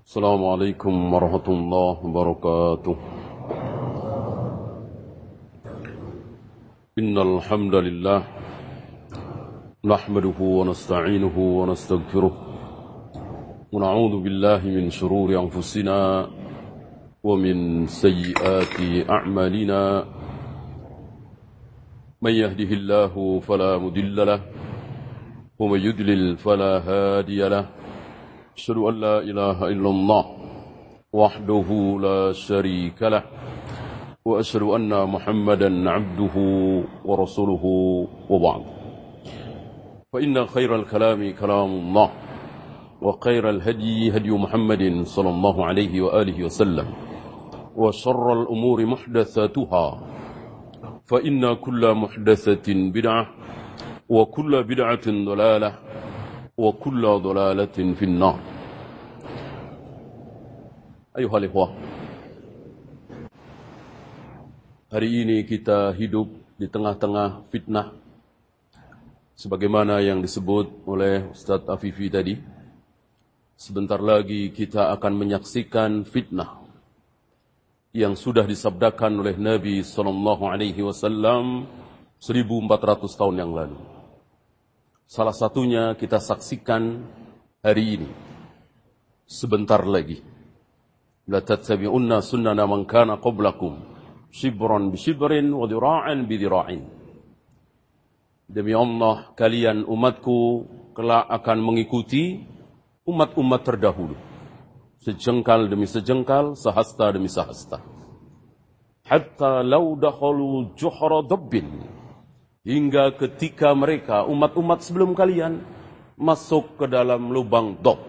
السلام عليكم ورحمة الله وبركاته. إن الحمد لله نحمده ونستعينه ونستغفره ونعوذ بالله من شرور أنفسنا ومن سيئات أعمالنا. من يهده الله فلا مدل له ومن يدلل فلا هادي له. أشهد أن لا إله إلا الله وحده لا شريك له وأشهد أن محمدا عبده ورسوله وبعد. فإن خير الكلام كلام الله وخير الهدي هدي محمد صلى الله عليه وآله وسلم وشر الأمور محدثاتها. فإن كل محدثة بدعة وكل بدعة ضلالة وكل ضلالة في النار. Ayo halifah. Hari ini kita hidup di tengah-tengah fitnah sebagaimana yang disebut oleh Ustaz Afifi tadi. Sebentar lagi kita akan menyaksikan fitnah yang sudah disabdakan oleh Nabi sallallahu alaihi wasallam 1400 tahun yang lalu. Salah satunya kita saksikan hari ini. Sebentar lagi. La tattabi'unna sunnana man kana qablakum shibran bi shibrin wa dira'an bi dira'in. Demi Allah, kalian umatku kelak akan mengikuti umat-umat terdahulu. Sejengkal demi sejengkal, sehasta demi sehasta. Hatta lau dakhalu juhra dabbin. Hingga ketika mereka, umat-umat sebelum kalian, masuk ke dalam lubang dob.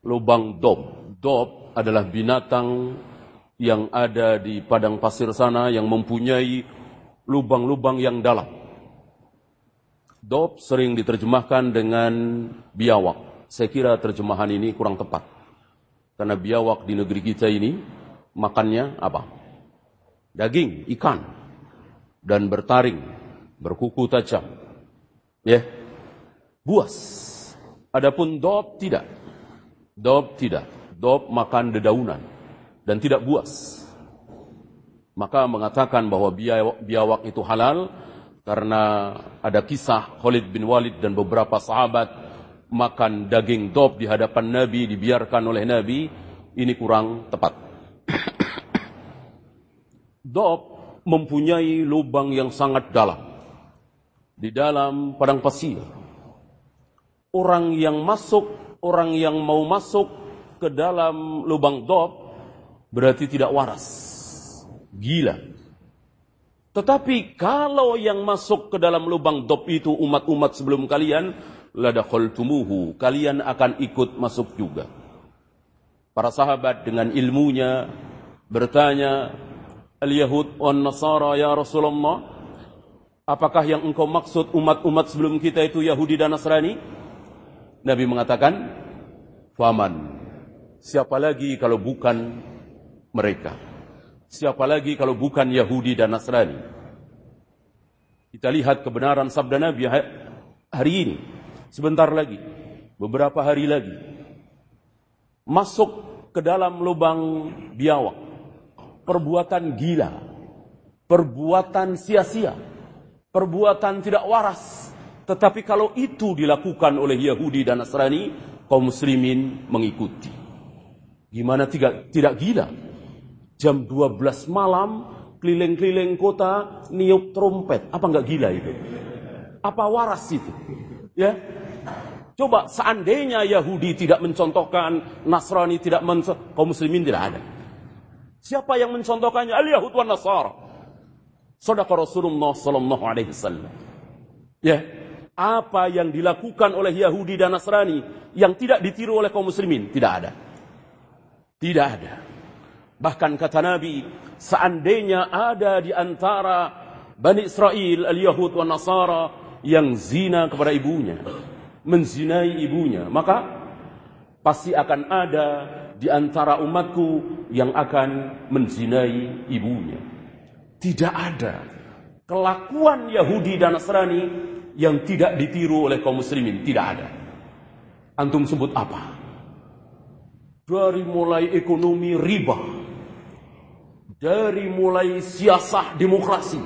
Lubang dob. Dob adalah binatang yang ada di padang pasir sana yang mempunyai lubang-lubang yang dalam. Dob sering diterjemahkan dengan biawak. Saya kira terjemahan ini kurang tepat. Karena biawak di negeri kita ini makannya apa? Daging, ikan. Dan bertaring, berkuku tajam. Ya. Buas. Adapun dob tidak. Dob tidak. Dob makan dedaunan dan tidak buas. Maka mengatakan bahwa biawak itu halal karena ada kisah Khalid bin Walid dan beberapa sahabat makan daging dob di hadapan Nabi dibiarkan oleh Nabi ini kurang tepat. dob mempunyai lubang yang sangat dalam di dalam padang pasir. Orang yang masuk, orang yang mau masuk ke dalam lubang dob berarti tidak waras. Gila. Tetapi kalau yang masuk ke dalam lubang dob itu umat-umat sebelum kalian, ladakhaltumuhu, kalian akan ikut masuk juga. Para sahabat dengan ilmunya bertanya, Al-Yahud wan Nasara ya Rasulullah, apakah yang engkau maksud umat-umat sebelum kita itu Yahudi dan Nasrani? Nabi mengatakan, Faman, siapa lagi kalau bukan mereka? Siapa lagi kalau bukan Yahudi dan Nasrani? Kita lihat kebenaran sabda Nabi hari ini. Sebentar lagi. Beberapa hari lagi. Masuk ke dalam lubang biawak. Perbuatan gila. Perbuatan sia-sia. Perbuatan tidak waras. Tetapi kalau itu dilakukan oleh Yahudi dan Nasrani, kaum muslimin mengikuti. Gimana tidak, tidak gila? Jam 12 malam, keliling-keliling kota, niup trompet. Apa enggak gila itu? Apa waras itu? Ya, Coba seandainya Yahudi tidak mencontohkan, Nasrani tidak mencontohkan, kaum muslimin tidak ada. Siapa yang mencontohkannya? Al-Yahud wa Nasara. Sadaqah Rasulullah sallallahu alaihi wasallam. Ya. Apa yang dilakukan oleh Yahudi dan Nasrani yang tidak ditiru oleh kaum muslimin? Tidak ada. Tidak ada. Bahkan kata Nabi, seandainya ada di antara Bani Israel, Al-Yahud Nasara yang zina kepada ibunya, menzinai ibunya, maka pasti akan ada di antara umatku yang akan menzinai ibunya. Tidak ada kelakuan Yahudi dan Nasrani yang tidak ditiru oleh kaum muslimin, tidak ada. Antum sebut apa? Dari mulai ekonomi riba, dari mulai siasah demokrasi,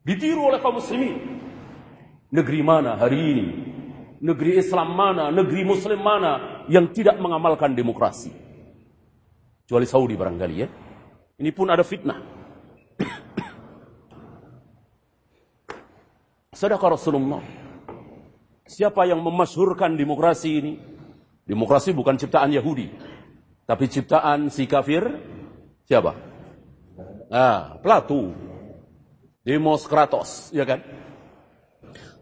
ditiru oleh kaum muslimin. Negeri mana hari ini? Negeri Islam mana? Negeri Muslim mana yang tidak mengamalkan demokrasi? Kecuali Saudi barangkali ya. Ini pun ada fitnah. Sedekah Rasulullah. Siapa yang memasyhurkan demokrasi ini? Demokrasi bukan ciptaan Yahudi, tapi ciptaan si kafir siapa? Ah, Plato. Demos Kratos, ya kan?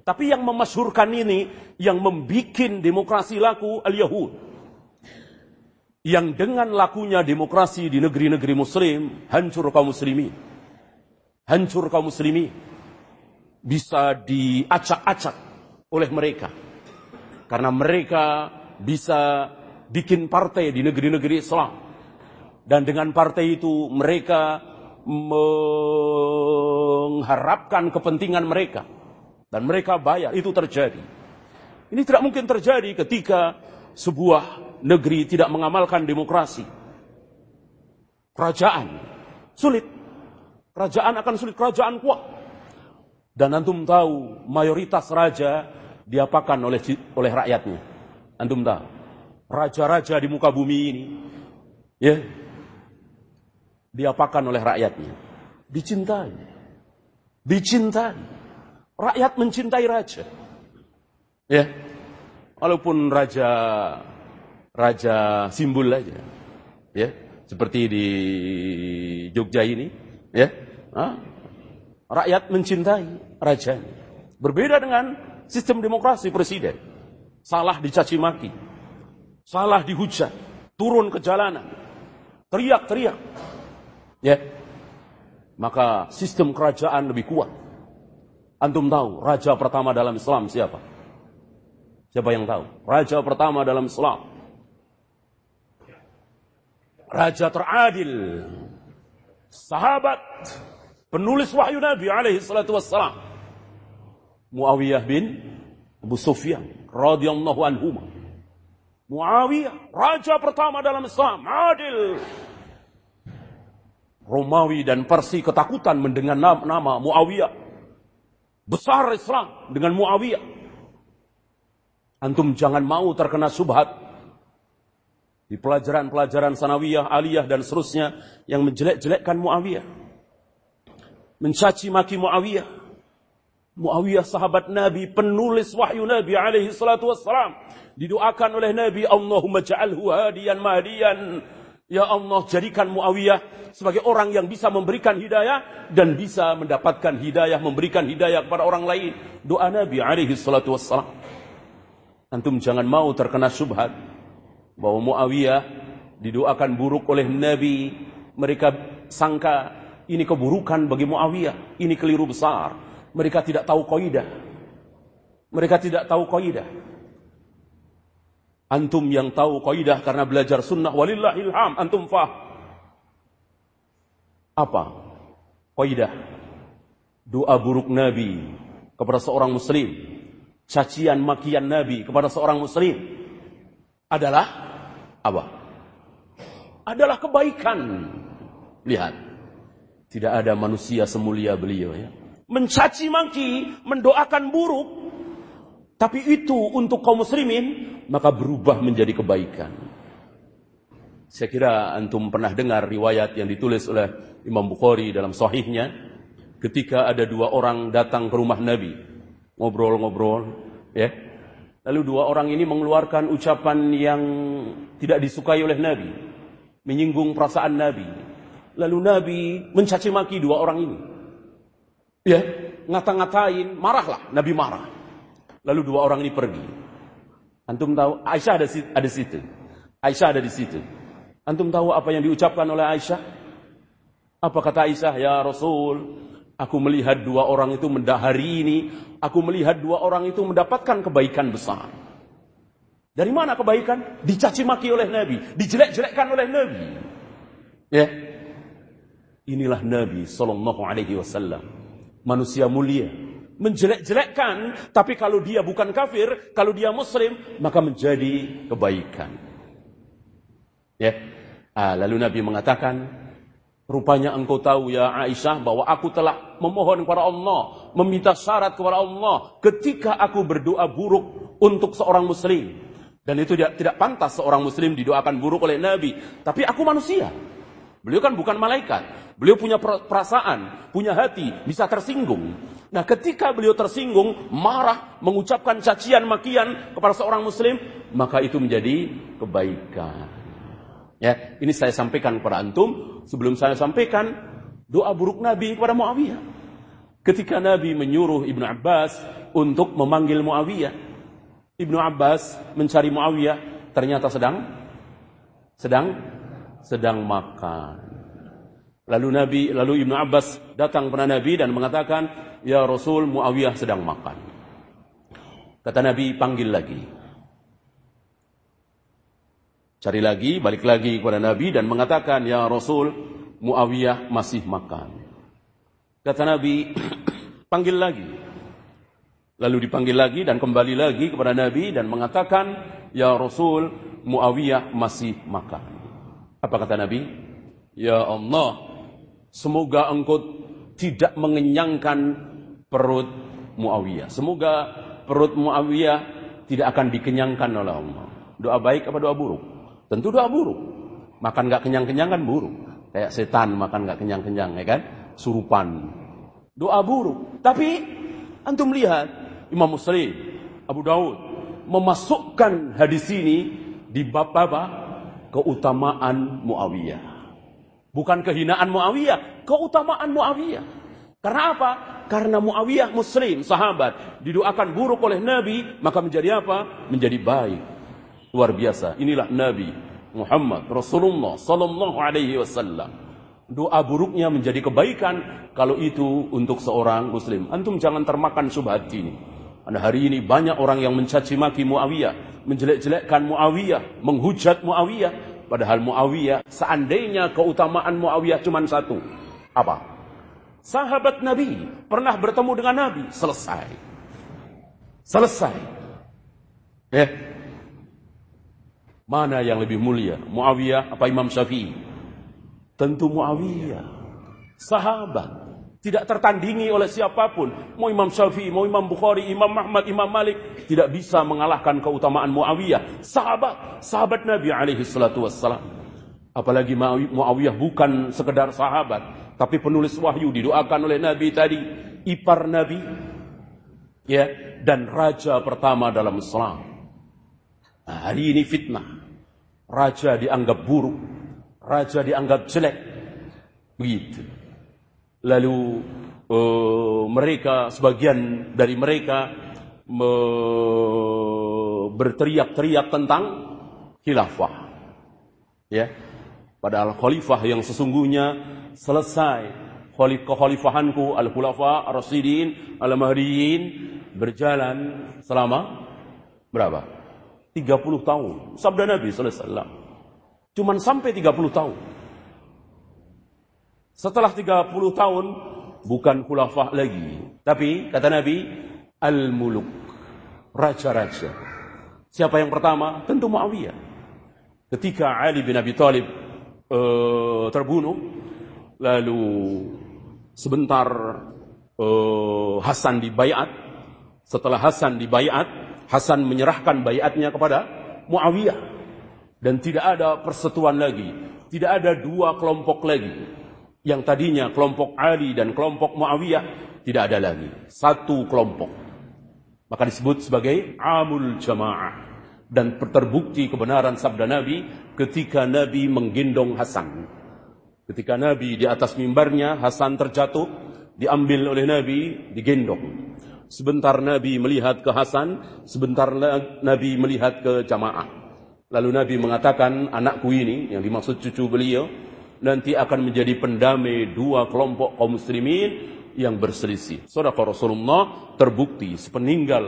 Tapi yang memasyhurkan ini, yang membuat demokrasi laku al-Yahud. Yang dengan lakunya demokrasi di negeri-negeri muslim, hancur kaum muslimin. Hancur kaum muslimin. Bisa diacak-acak oleh mereka. Karena mereka bisa bikin partai di negeri-negeri Islam. Dan dengan partai itu mereka mengharapkan kepentingan mereka dan mereka bayar, itu terjadi. Ini tidak mungkin terjadi ketika sebuah negeri tidak mengamalkan demokrasi. Kerajaan sulit. Kerajaan akan sulit, kerajaan kuat. Dan antum tahu mayoritas raja diapakan oleh oleh rakyatnya. Antum tahu. Raja-raja di muka bumi ini ya diapakan oleh rakyatnya. Dicintai. Dicintai. Rakyat mencintai raja. Ya. Walaupun raja raja simbol aja. Ya, seperti di Jogja ini, ya. Hah? Rakyat mencintai raja. Berbeda dengan sistem demokrasi presiden. Salah dicaci maki. Salah dihujat. Turun ke jalanan. Teriak-teriak. Ya. Maka sistem kerajaan lebih kuat Antum tahu raja pertama dalam Islam siapa? Siapa yang tahu? Raja pertama dalam Islam. Raja teradil. Sahabat. Penulis wahyu Nabi alaihi salatu wassalam. Muawiyah bin Abu Sufyan radhiyallahu anhu. Muawiyah, raja pertama dalam Islam, adil. Romawi dan Persi ketakutan mendengar nama Muawiyah besar Islam dengan Muawiyah. Antum jangan mau terkena subhat di pelajaran-pelajaran sanawiyah, aliyah dan seterusnya yang menjelek-jelekkan Muawiyah. Mencaci maki Muawiyah. Muawiyah sahabat Nabi, penulis wahyu Nabi alaihi salatu wassalam. Didoakan oleh Nabi, Allahumma ja'alhu hadiyan mahdiyan Ya Allah jadikan Muawiyah sebagai orang yang bisa memberikan hidayah dan bisa mendapatkan hidayah, memberikan hidayah kepada orang lain. Doa Nabi alaihi salatu wassalam. Antum jangan mau terkena syubhat bahwa Muawiyah didoakan buruk oleh Nabi. Mereka sangka ini keburukan bagi Muawiyah. Ini keliru besar. Mereka tidak tahu kaidah. Mereka tidak tahu kaidah. Antum yang tahu kaidah karena belajar sunnah walillahilham antum fah. Apa? Kaidah. Doa buruk Nabi kepada seorang muslim, cacian makian Nabi kepada seorang muslim adalah apa? Adalah kebaikan. Lihat. Tidak ada manusia semulia beliau ya. Mencaci maki, mendoakan buruk tapi itu untuk kaum muslimin maka berubah menjadi kebaikan. Saya kira antum pernah dengar riwayat yang ditulis oleh Imam Bukhari dalam sahihnya ketika ada dua orang datang ke rumah Nabi ngobrol-ngobrol ya. Lalu dua orang ini mengeluarkan ucapan yang tidak disukai oleh Nabi, menyinggung perasaan Nabi. Lalu Nabi mencaci maki dua orang ini. Ya, ngata-ngatain, marahlah, Nabi marah. Lalu dua orang ini pergi. Antum tahu Aisyah ada ada situ. Aisyah ada di situ. Antum tahu apa yang diucapkan oleh Aisyah? Apa kata Aisyah? Ya Rasul, aku melihat dua orang itu mendahari ini, aku melihat dua orang itu mendapatkan kebaikan besar. Dari mana kebaikan? Dicaci maki oleh Nabi, dijelek-jelekkan oleh Nabi. Ya. Inilah Nabi sallallahu alaihi wasallam. Manusia mulia, menjelek-jelekkan, tapi kalau dia bukan kafir, kalau dia muslim, maka menjadi kebaikan. Ya. Ah, lalu Nabi mengatakan, rupanya engkau tahu ya Aisyah bahwa aku telah memohon kepada Allah, meminta syarat kepada Allah ketika aku berdoa buruk untuk seorang muslim. Dan itu tidak, tidak pantas seorang muslim didoakan buruk oleh Nabi. Tapi aku manusia. Beliau kan bukan malaikat. Beliau punya perasaan, punya hati, bisa tersinggung. Nah ketika beliau tersinggung, marah, mengucapkan cacian, makian kepada seorang muslim, maka itu menjadi kebaikan. Ya, ini saya sampaikan kepada antum sebelum saya sampaikan doa buruk Nabi kepada Muawiyah. Ketika Nabi menyuruh Ibnu Abbas untuk memanggil Muawiyah. Ibnu Abbas mencari Muawiyah, ternyata sedang sedang sedang makan. Lalu Nabi, lalu Ibnu Abbas datang kepada Nabi dan mengatakan, "Ya Rasul, Muawiyah sedang makan." Kata Nabi, "Panggil lagi." Cari lagi, balik lagi kepada Nabi dan mengatakan, Ya Rasul, Muawiyah masih makan. Kata Nabi, panggil lagi. Lalu dipanggil lagi dan kembali lagi kepada Nabi dan mengatakan, Ya Rasul, Muawiyah masih makan. Apa kata Nabi? Ya Allah, semoga engkau tidak mengenyangkan perut Muawiyah. Semoga perut Muawiyah tidak akan dikenyangkan oleh Allah. Doa baik apa doa buruk? Tentu doa buruk. Makan gak kenyang-kenyang kan buruk. Kayak setan makan gak kenyang-kenyang, ya kan? Surupan. Doa buruk. Tapi antum lihat Imam Muslim, Abu Daud memasukkan hadis ini di bab apa? Keutamaan Muawiyah. Bukan kehinaan Muawiyah, keutamaan Muawiyah. Karena apa? Karena Muawiyah muslim, sahabat, didoakan buruk oleh Nabi, maka menjadi apa? Menjadi baik. Luar biasa. Inilah Nabi Muhammad Rasulullah sallallahu alaihi wasallam. Doa buruknya menjadi kebaikan kalau itu untuk seorang muslim. Antum jangan termakan subhat ini. Pada hari ini banyak orang yang mencaci maki Muawiyah, menjelek-jelekkan Muawiyah, menghujat Muawiyah. Padahal Muawiyah, seandainya keutamaan Muawiyah cuma satu. Apa? Sahabat Nabi pernah bertemu dengan Nabi. Selesai. Selesai. Ya, Mana yang lebih mulia? Muawiyah apa Imam Syafi'i? Tentu Muawiyah. Sahabat. Tidak tertandingi oleh siapa pun. Mau Imam Syafi'i, mau Imam Bukhari, Imam Ahmad, Imam Malik. Tidak bisa mengalahkan keutamaan Muawiyah. Sahabat. Sahabat Nabi alaihi salatu wassalam. Apalagi Muawiyah bukan sekedar sahabat. Tapi penulis wahyu didoakan oleh Nabi tadi. Ipar Nabi. Ya, dan raja pertama dalam Islam. Nah, hari ini fitnah. Raja dianggap buruk. Raja dianggap jelek. Begitu. Lalu uh, mereka, sebagian dari mereka berteriak-teriak tentang khilafah. Ya. Padahal khalifah yang sesungguhnya selesai kekhalifahanku al-khulafa ar-rasidin al-mahdiyin berjalan selama berapa? 30 tahun. Sabda Nabi sallallahu alaihi wasallam. Cuman sampai 30 tahun. Setelah 30 tahun bukan khulafah lagi, tapi kata Nabi al-muluk, raja-raja. Siapa yang pertama? Tentu Muawiyah. Ketika Ali bin Abi Thalib uh, terbunuh, lalu sebentar uh, Hasan dibayat. Setelah Hasan dibayat, Hasan menyerahkan bayatnya kepada Muawiyah dan tidak ada persetuan lagi, tidak ada dua kelompok lagi. Yang tadinya kelompok Ali dan kelompok Muawiyah tidak ada lagi, satu kelompok. Maka disebut sebagai amul jamaah dan terbukti kebenaran sabda Nabi ketika Nabi menggendong Hasan. Ketika Nabi di atas mimbarnya Hasan terjatuh, diambil oleh Nabi, digendong. Sebentar Nabi melihat ke Hasan, sebentar Nabi melihat ke jamaah. Lalu Nabi mengatakan, anakku ini, yang dimaksud cucu beliau, nanti akan menjadi pendamai dua kelompok kaum muslimin yang berselisih. Saudara Rasulullah terbukti sepeninggal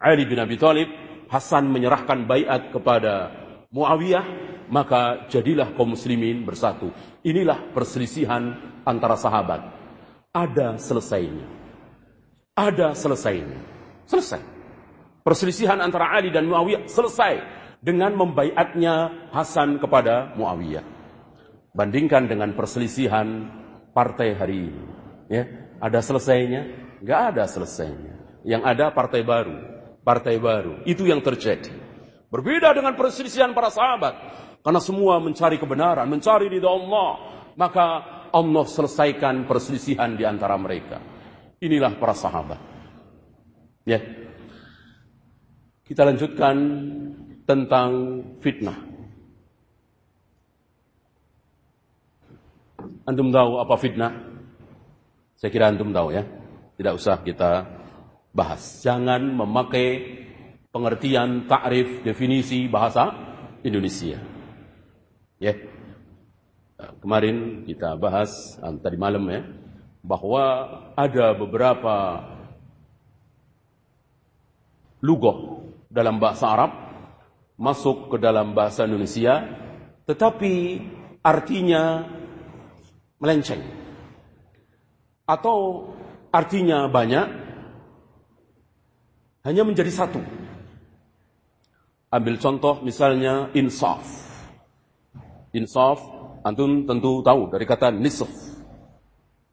Ali bin Abi Thalib, Hasan menyerahkan bayat kepada Muawiyah, maka jadilah kaum muslimin bersatu. Inilah perselisihan antara sahabat. Ada selesainya ada selesainya. Selesai. Perselisihan antara Ali dan Muawiyah selesai dengan membaiatnya Hasan kepada Muawiyah. Bandingkan dengan perselisihan partai hari ini. Ya, ada selesainya? Nggak ada selesainya. Yang ada partai baru, partai baru. Itu yang terjadi. Berbeda dengan perselisihan para sahabat. Karena semua mencari kebenaran, mencari ridha Allah. Maka Allah selesaikan perselisihan di antara mereka. Inilah para sahabat. Ya. Kita lanjutkan tentang fitnah. Antum tahu apa fitnah? Saya kira antum tahu ya. Tidak usah kita bahas. Jangan memakai pengertian takrif definisi bahasa Indonesia. Ya. Kemarin kita bahas tadi malam ya bahwa ada beberapa lugoh dalam bahasa Arab masuk ke dalam bahasa Indonesia tetapi artinya melenceng. Atau artinya banyak hanya menjadi satu. Ambil contoh misalnya insaf. Insaf antum tentu tahu dari kata nisf.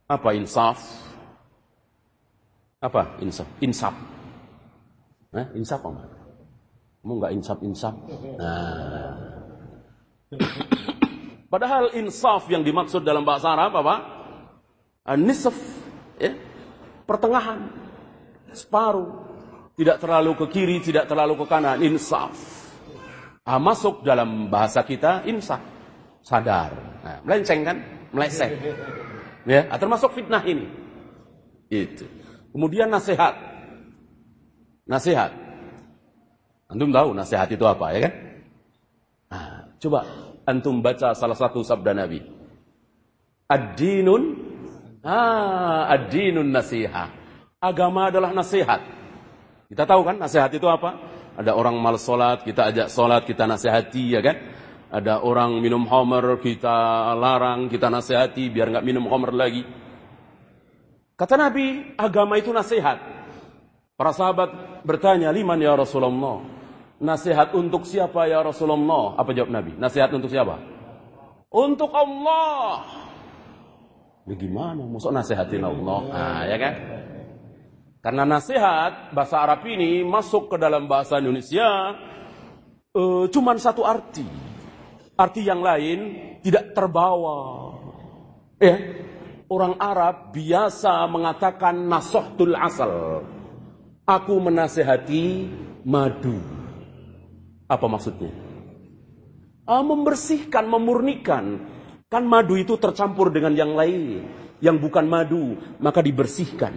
Apa insaf? Apa insaf? Insaf eh, insaf apa? Kamu nggak insaf-insaf. Nah. Padahal insaf yang dimaksud dalam bahasa Arab apa? Nisf, ya. Pertengahan, separuh. Tidak terlalu ke kiri, tidak terlalu ke kanan. Insaf. Ah, masuk dalam bahasa kita insaf. Sadar. Nah, melenceng kan? Meleset. Ya, ah, termasuk fitnah ini. Itu. Kemudian nasihat. Nasihat. Antum tahu nasihat itu apa ya kan? Nah, coba antum baca salah satu sabda Nabi. Ad-dinun ah, ad-dinun nasihat. Agama adalah nasihat. Kita tahu kan nasihat itu apa? Ada orang malas sholat, kita ajak sholat, kita nasihati ya kan? Ada orang minum homer, kita larang, kita nasihati biar nggak minum homer lagi. Kata Nabi, agama itu nasihat. Para sahabat bertanya, liman ya Rasulullah? Nasihat untuk siapa ya Rasulullah? Apa jawab Nabi? Nasihat untuk siapa? Untuk Allah. Bagaimana? Maksud nasihatin Allah? Nah, ya kan? Karena nasihat bahasa Arab ini masuk ke dalam bahasa Indonesia uh, cuman satu arti. Arti yang lain tidak terbawa. Ya, orang Arab biasa mengatakan nasohtul asal. Aku menasehati madu. Apa maksudnya? Ah, membersihkan, memurnikan. Kan madu itu tercampur dengan yang lain. Yang bukan madu, maka dibersihkan.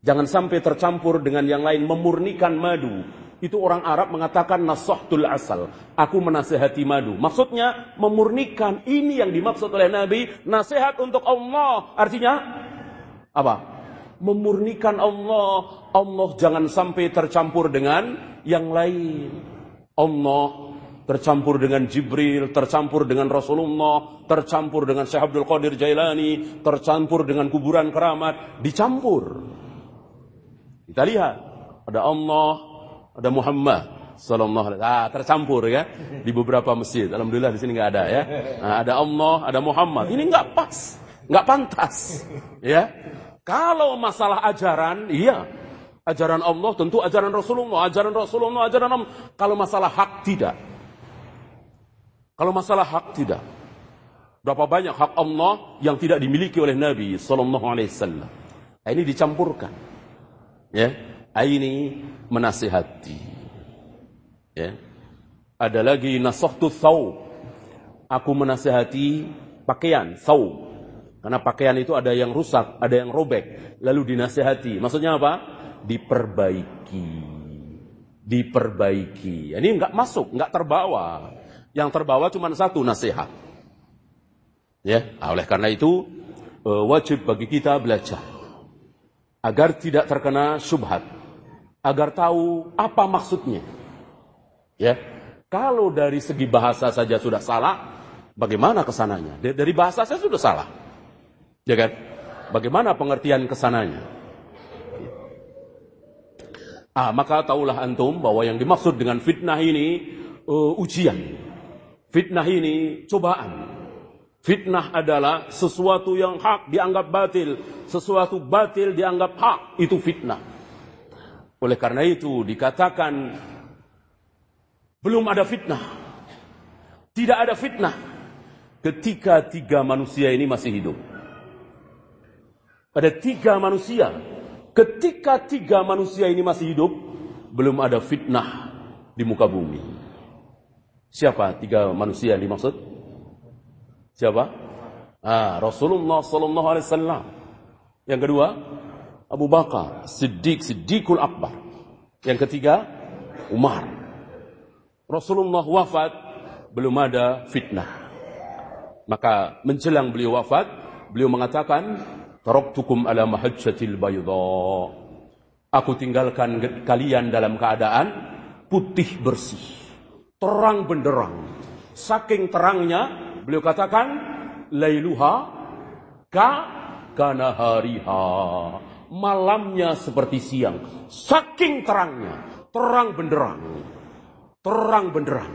Jangan sampai tercampur dengan yang lain, memurnikan madu. Itu orang Arab mengatakan nasahtul asal. Aku menasehati madu. Maksudnya memurnikan. Ini yang dimaksud oleh Nabi. Nasihat untuk Allah. Artinya apa? Memurnikan Allah. Allah jangan sampai tercampur dengan yang lain. Allah tercampur dengan Jibril, tercampur dengan Rasulullah, tercampur dengan Syekh Abdul Qadir Jailani, tercampur dengan kuburan keramat, dicampur. Kita lihat, ada Allah, ada Muhammad sallallahu alaihi ah, tercampur ya di beberapa masjid. Alhamdulillah di sini nggak ada ya. Nah, ada Allah, ada Muhammad. Ini nggak pas, nggak pantas. Ya. Kalau masalah ajaran, iya, Ajaran Allah tentu ajaran Rasulullah, ajaran Rasulullah, ajaran Allah. Kalau masalah hak tidak. Kalau masalah hak tidak. Berapa banyak hak Allah yang tidak dimiliki oleh Nabi sallallahu alaihi wasallam. Ini dicampurkan. Ya, ini menasihati. Ya. Ada lagi nasahtu thawb. Aku menasihati pakaian, thawb. Karena pakaian itu ada yang rusak, ada yang robek, lalu dinasihati. Maksudnya apa? Diperbaiki. Diperbaiki. Ini enggak masuk, enggak terbawa. Yang terbawa cuma satu nasihat. Ya, nah, oleh karena itu eh, wajib bagi kita belajar agar tidak terkena subhat, agar tahu apa maksudnya. Ya, kalau dari segi bahasa saja sudah salah, bagaimana ke sananya? Dari bahasa saya sudah salah, ya kan? Bagaimana pengertian ke sananya? Ah, maka taulah antum bahwa yang dimaksud dengan fitnah ini uh, ujian. Fitnah ini cobaan. Fitnah adalah sesuatu yang hak dianggap batil, sesuatu batil dianggap hak, itu fitnah. Oleh karena itu dikatakan belum ada fitnah. Tidak ada fitnah ketika tiga manusia ini masih hidup. Ada tiga manusia. Ketika tiga manusia ini masih hidup, belum ada fitnah di muka bumi. Siapa tiga manusia yang dimaksud? Siapa? Ah, Rasulullah sallallahu alaihi wasallam. Yang kedua, Abu Bakar, Siddiq, Siddiqul Akbar. Yang ketiga, Umar. Rasulullah wafat, belum ada fitnah. Maka menjelang beliau wafat, beliau mengatakan, Taraktukum ala mahajjatil bayda. Aku tinggalkan kalian dalam keadaan putih bersih. Terang benderang. Saking terangnya, Beliau katakan lailuha ka kana hariha. Malamnya seperti siang. Saking terangnya, terang benderang. Terang benderang.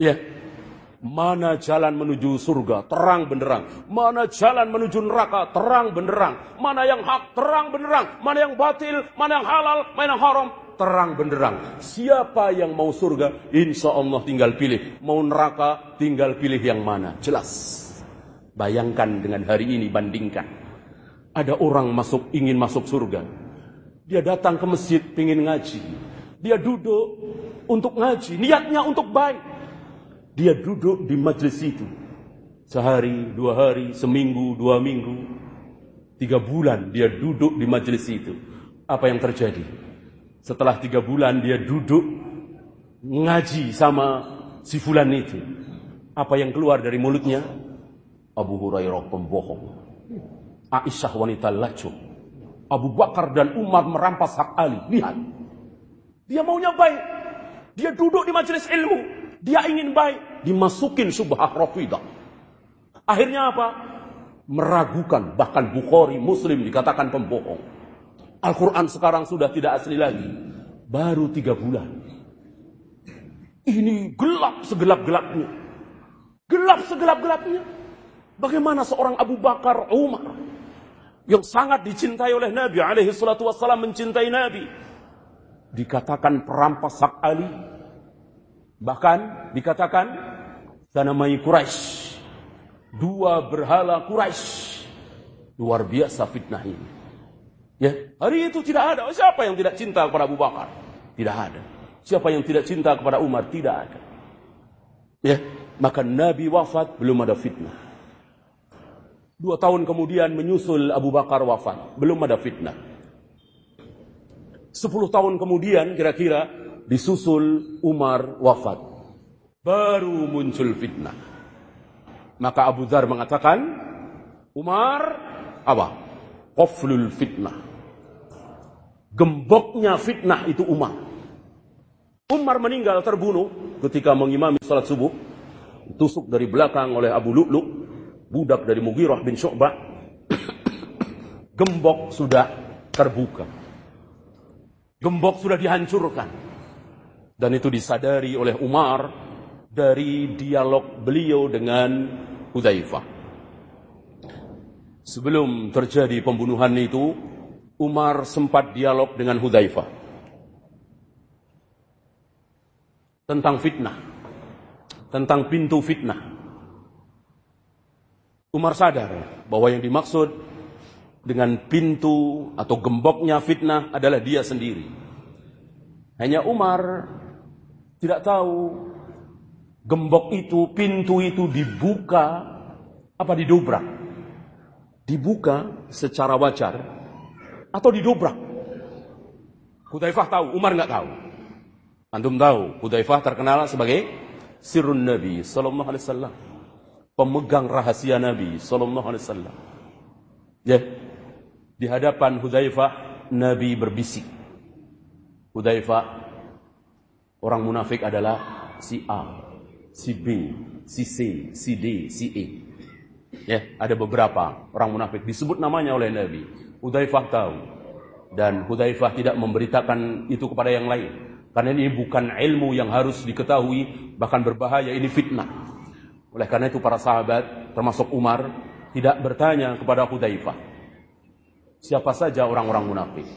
Ya. Mana jalan menuju surga, terang benderang. Mana jalan menuju neraka, terang benderang. Mana yang hak, terang benderang. Mana yang batil, mana yang halal, mana yang haram, terang benderang. Siapa yang mau surga, insya Allah tinggal pilih. Mau neraka, tinggal pilih yang mana. Jelas. Bayangkan dengan hari ini, bandingkan. Ada orang masuk ingin masuk surga. Dia datang ke masjid, ingin ngaji. Dia duduk untuk ngaji, niatnya untuk baik. Dia duduk di majelis itu. Sehari, dua hari, seminggu, dua minggu, tiga bulan dia duduk di majelis itu. Apa yang terjadi? Setelah tiga bulan dia duduk ngaji sama si fulan itu. Apa yang keluar dari mulutnya? Abu Hurairah pembohong. Aisyah wanita lacu. Abu Bakar dan Umar merampas hak Ali. Lihat. Dia maunya baik. Dia duduk di majelis ilmu. Dia ingin baik. Dimasukin subhah rafidah. Akhirnya apa? Meragukan. Bahkan Bukhari, Muslim dikatakan pembohong. Al-Quran sekarang sudah tidak asli lagi. Baru tiga bulan. Ini gelap segelap-gelapnya. Gelap segelap-gelapnya. Bagaimana seorang Abu Bakar Umar yang sangat dicintai oleh Nabi alaihi salatu wassalam mencintai Nabi dikatakan perampas hak Ali bahkan dikatakan tanamai Quraisy dua berhala Quraisy luar biasa fitnah ini Ya, hari itu tidak ada. Siapa yang tidak cinta kepada Abu Bakar? Tidak ada. Siapa yang tidak cinta kepada Umar? Tidak ada. Ya, maka Nabi wafat belum ada fitnah. Dua tahun kemudian menyusul Abu Bakar wafat, belum ada fitnah. Sepuluh tahun kemudian kira-kira disusul Umar wafat, baru muncul fitnah. Maka Abu Dhar mengatakan, Umar apa? Qaflul fitnah. Gemboknya fitnah itu Umar. Umar meninggal terbunuh ketika mengimami salat subuh. Tusuk dari belakang oleh Abu Lu'lu. Budak dari Mughirah bin Syu'bah. Gembok sudah terbuka. Gembok sudah dihancurkan. Dan itu disadari oleh Umar dari dialog beliau dengan Hudzaifah. Sebelum terjadi pembunuhan itu, Umar sempat dialog dengan Hudzaifah tentang fitnah, tentang pintu fitnah. Umar sadar bahwa yang dimaksud dengan pintu atau gemboknya fitnah adalah dia sendiri. Hanya Umar tidak tahu gembok itu, pintu itu dibuka apa didobrak dibuka secara wajar atau didobrak. Hudzaifah tahu, Umar nggak tahu. Antum tahu, Hudzaifah terkenal sebagai sirun Nabi sallallahu alaihi wasallam. Pemegang rahasia Nabi sallallahu alaihi wasallam. Ya. Di hadapan Hudzaifah Nabi berbisik. Hudzaifah orang munafik adalah si A, si B, si C, si D, si E. Ya, ada beberapa orang munafik disebut namanya oleh Nabi. Hudzaifah tahu dan Hudzaifah tidak memberitakan itu kepada yang lain. Karena ini bukan ilmu yang harus diketahui, bahkan berbahaya, ini fitnah. Oleh karena itu para sahabat, termasuk Umar, tidak bertanya kepada Hudzaifah. Siapa saja orang-orang munafik.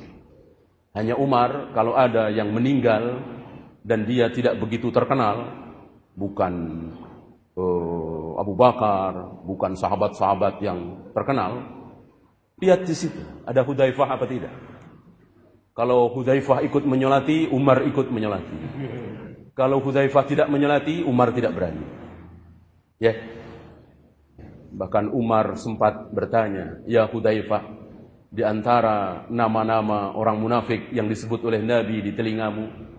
Hanya Umar kalau ada yang meninggal dan dia tidak begitu terkenal, bukan uh, Abu Bakar, bukan sahabat-sahabat yang terkenal, lihat di situ ada Hudzaifah apa tidak. Kalau Hudzaifah ikut menyolati, Umar ikut menyolati. Kalau Hudzaifah tidak menyolati, Umar tidak berani. Ya. Bahkan Umar sempat bertanya, "Ya Hudzaifah, di antara nama-nama orang munafik yang disebut oleh Nabi di telingamu,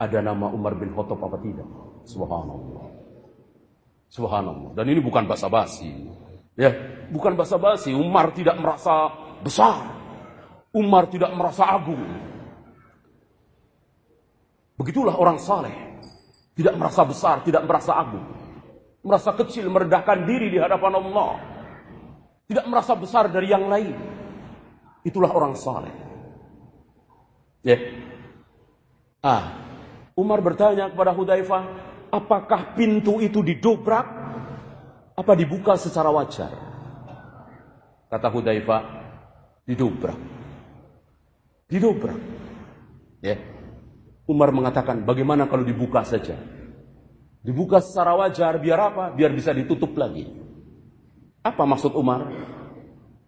ada nama Umar bin Khattab apa tidak?" Subhanallah. Subhanallah. Dan ini bukan basa-basi. Ya, bukan basa-basi. Umar tidak merasa besar. Umar tidak merasa agung. Begitulah orang saleh. Tidak merasa besar, tidak merasa agung. Merasa kecil, merendahkan diri di hadapan Allah. Tidak merasa besar dari yang lain. Itulah orang saleh. Ya. Ah, Umar bertanya kepada Hudzaifah, apakah pintu itu didobrak? Apa dibuka secara wajar? Kata Hudzaifah, didobrak didobrak. Ya. Umar mengatakan, bagaimana kalau dibuka saja? Dibuka secara wajar, biar apa? Biar bisa ditutup lagi. Apa maksud Umar?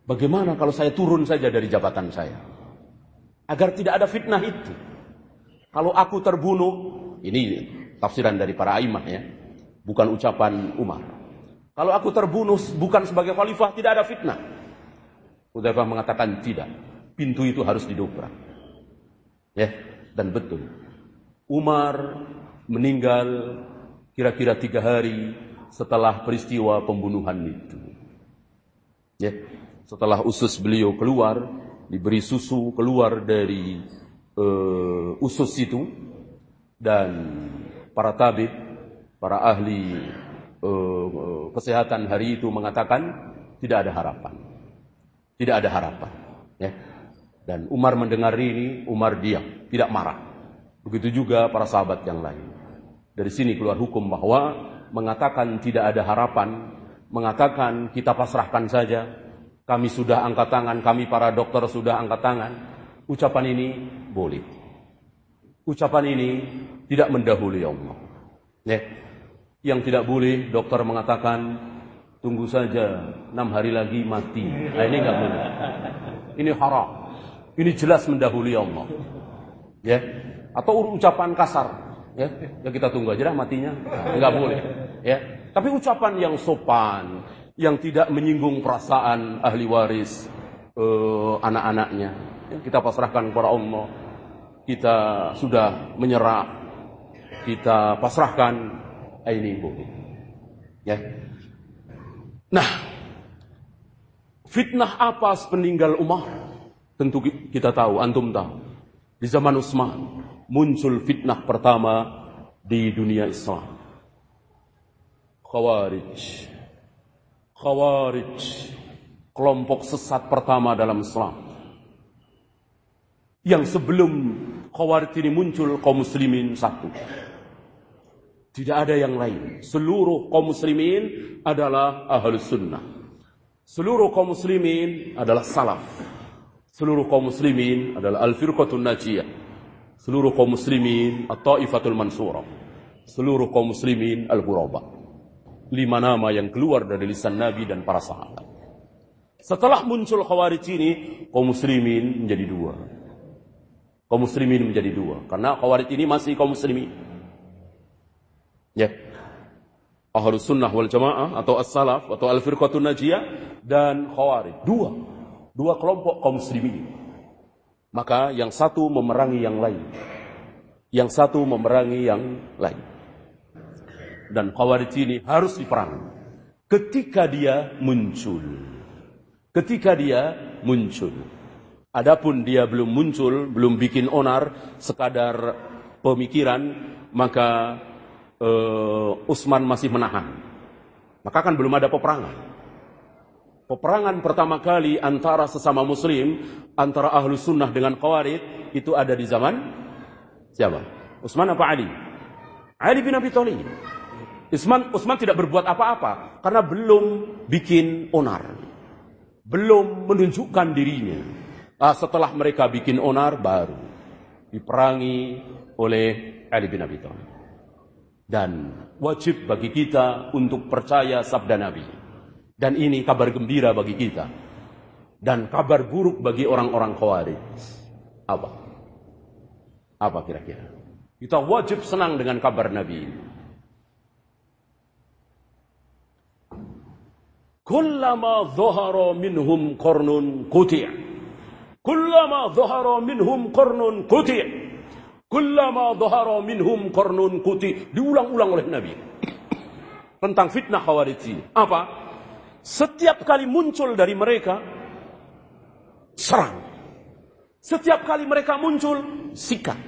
Bagaimana kalau saya turun saja dari jabatan saya? Agar tidak ada fitnah itu. Kalau aku terbunuh, ini tafsiran dari para imam ya. Bukan ucapan Umar. Kalau aku terbunuh bukan sebagai khalifah, tidak ada fitnah. Udhaifah mengatakan tidak pintu itu harus didobrak. Ya, dan betul. Umar meninggal kira-kira tiga hari setelah peristiwa pembunuhan itu. Ya, setelah usus beliau keluar, diberi susu keluar dari uh, usus itu, dan para tabib, para ahli uh, kesehatan hari itu mengatakan tidak ada harapan. Tidak ada harapan. Ya. Dan Umar mendengar ini, Umar diam, tidak marah. Begitu juga para sahabat yang lain. Dari sini keluar hukum bahwa mengatakan tidak ada harapan, mengatakan kita pasrahkan saja, kami sudah angkat tangan, kami para dokter sudah angkat tangan. Ucapan ini boleh. Ucapan ini tidak mendahului Allah. Ya. Yang tidak boleh dokter mengatakan tunggu saja enam hari lagi mati. Nah, ini nggak boleh. Ini haram. Ini jelas mendahului Allah. Ya. Atau ucapan kasar, ya. Ya kita tunggu aja lah matinya. Enggak boleh, ya. Tapi ucapan yang sopan, yang tidak menyinggung perasaan ahli waris uh, anak-anaknya. Ya, kita pasrahkan kepada Allah. Kita sudah menyerah. Kita pasrahkan ini boleh. Ya. Nah, fitnah apa sepeninggal Umar? Tentu kita tahu, antum tahu. Di zaman Utsman muncul fitnah pertama di dunia Islam. Khawarij. Khawarij. Kelompok sesat pertama dalam Islam. Yang sebelum Khawarij ini muncul kaum muslimin satu. Tidak ada yang lain. Seluruh kaum muslimin adalah ahlus sunnah. Seluruh kaum muslimin adalah salaf. Seluruh kaum muslimin adalah al-firqatun najiyah. Seluruh kaum muslimin at-taifatul mansurah. Seluruh kaum muslimin al-ghuraba. Lima nama yang keluar dari lisan Nabi dan para sahabat. Setelah muncul khawarij ini, kaum muslimin menjadi dua. Kaum muslimin menjadi dua. Karena khawarij ini masih kaum muslimin. Ya. Ahlus sunnah wal jamaah atau as-salaf atau al-firqatun najiyah dan khawarij. Dua dua kelompok kaum muslimin. Maka yang satu memerangi yang lain. Yang satu memerangi yang lain. Dan Khawarij ini harus diperang. Ketika dia muncul. Ketika dia muncul. Adapun dia belum muncul, belum bikin onar, sekadar pemikiran, maka uh, Utsman masih menahan. Maka kan belum ada peperangan. Peperangan pertama kali antara sesama muslim, antara ahlu sunnah dengan khawarij, itu ada di zaman siapa? Utsman apa Ali? Ali bin Abi Thalib. Utsman, Utsman tidak berbuat apa-apa karena belum bikin onar. Belum menunjukkan dirinya. Ah, setelah mereka bikin onar baru diperangi oleh Ali bin Abi Thalib. Dan wajib bagi kita untuk percaya sabda Nabi. Dan ini kabar gembira bagi kita. Dan kabar buruk bagi orang-orang Khawarij. Apa? Apa kira-kira? Kita wajib senang dengan kabar Nabi ini. Kullama dhahara minhum qarnun quti' Kullama dhahara minhum qarnun quti' Kullama dhahara minhum qarnun quti' Diulang-ulang oleh Nabi. Tentang fitnah khawarij ini. Apa? Setiap kali muncul dari mereka Serang. Setiap kali mereka muncul Sikat.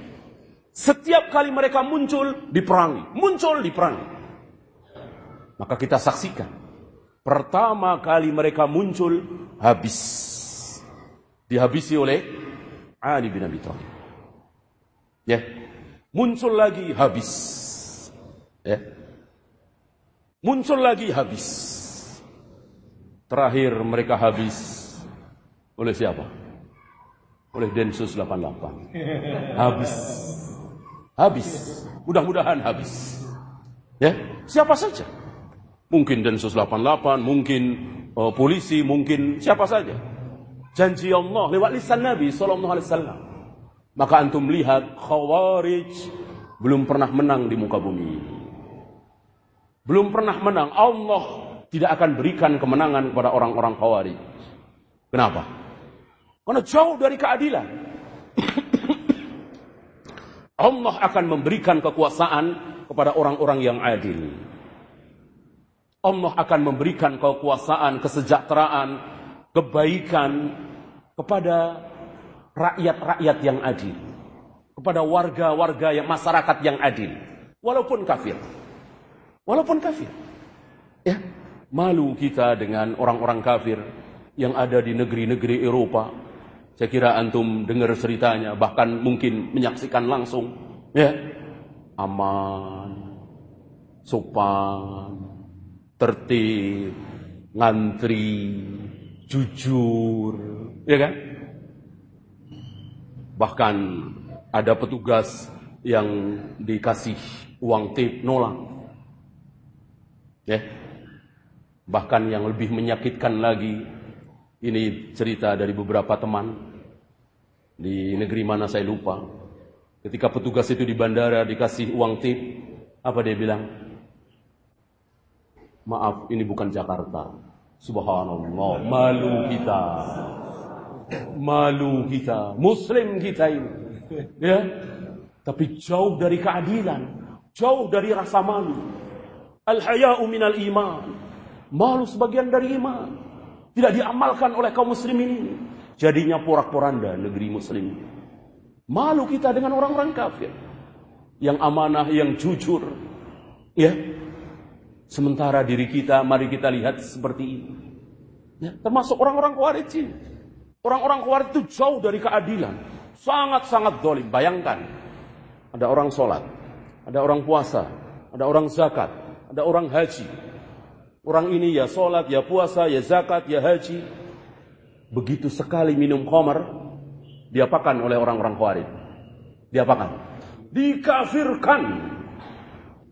Setiap kali mereka muncul Diperangi. Muncul diperangi. Maka kita saksikan Pertama kali mereka muncul habis. Dihabisi oleh Ali bin Abi Thalib. Ya. Muncul lagi habis. Ya. Muncul lagi habis. Terakhir mereka habis oleh siapa? Oleh Densus 88. Habis. Habis. Mudah-mudahan habis. Ya, siapa saja. Mungkin Densus 88, mungkin uh, polisi, mungkin siapa saja. Janji Allah lewat lisan Nabi sallallahu alaihi wasallam. Maka antum lihat Khawarij belum pernah menang di muka bumi. Belum pernah menang. Allah tidak akan berikan kemenangan kepada orang-orang Khawarij. Kenapa? Karena jauh dari keadilan. Allah akan memberikan kekuasaan kepada orang-orang yang adil. Allah akan memberikan kekuasaan, kesejahteraan, kebaikan kepada rakyat-rakyat yang adil. Kepada warga-warga yang masyarakat yang adil. Walaupun kafir. Walaupun kafir. Ya, malu kita dengan orang-orang kafir yang ada di negeri-negeri Eropa. Saya kira antum dengar ceritanya, bahkan mungkin menyaksikan langsung. Ya, aman, sopan, tertib, ngantri, jujur, ya kan? Bahkan ada petugas yang dikasih uang tip nolak. Ya. Bahkan yang lebih menyakitkan lagi ini cerita dari beberapa teman di negeri mana saya lupa. Ketika petugas itu di bandara dikasih uang tip, apa dia bilang? Maaf, ini bukan Jakarta. Subhanallah, malu kita. Malu kita, muslim kita ini. Ya. Tapi jauh dari keadilan, jauh dari rasa malu. Al-haya'u minal iman. Malu sebagian dari iman. Tidak diamalkan oleh kaum muslimin ini. Jadinya porak-poranda negeri muslim. Malu kita dengan orang-orang kafir. Yang amanah, yang jujur. Ya, Sementara diri kita, mari kita lihat seperti ini. Ya, termasuk orang-orang Khawarij ini. Orang-orang Khawarij itu jauh dari keadilan. Sangat-sangat dolim. Bayangkan. Ada orang sholat. Ada orang puasa. Ada orang zakat. Ada orang haji. Orang ini ya sholat, ya puasa, ya zakat, ya haji. Begitu sekali minum khamar. Diapakan oleh orang-orang Khawarij? Diapakan? Dikafirkan.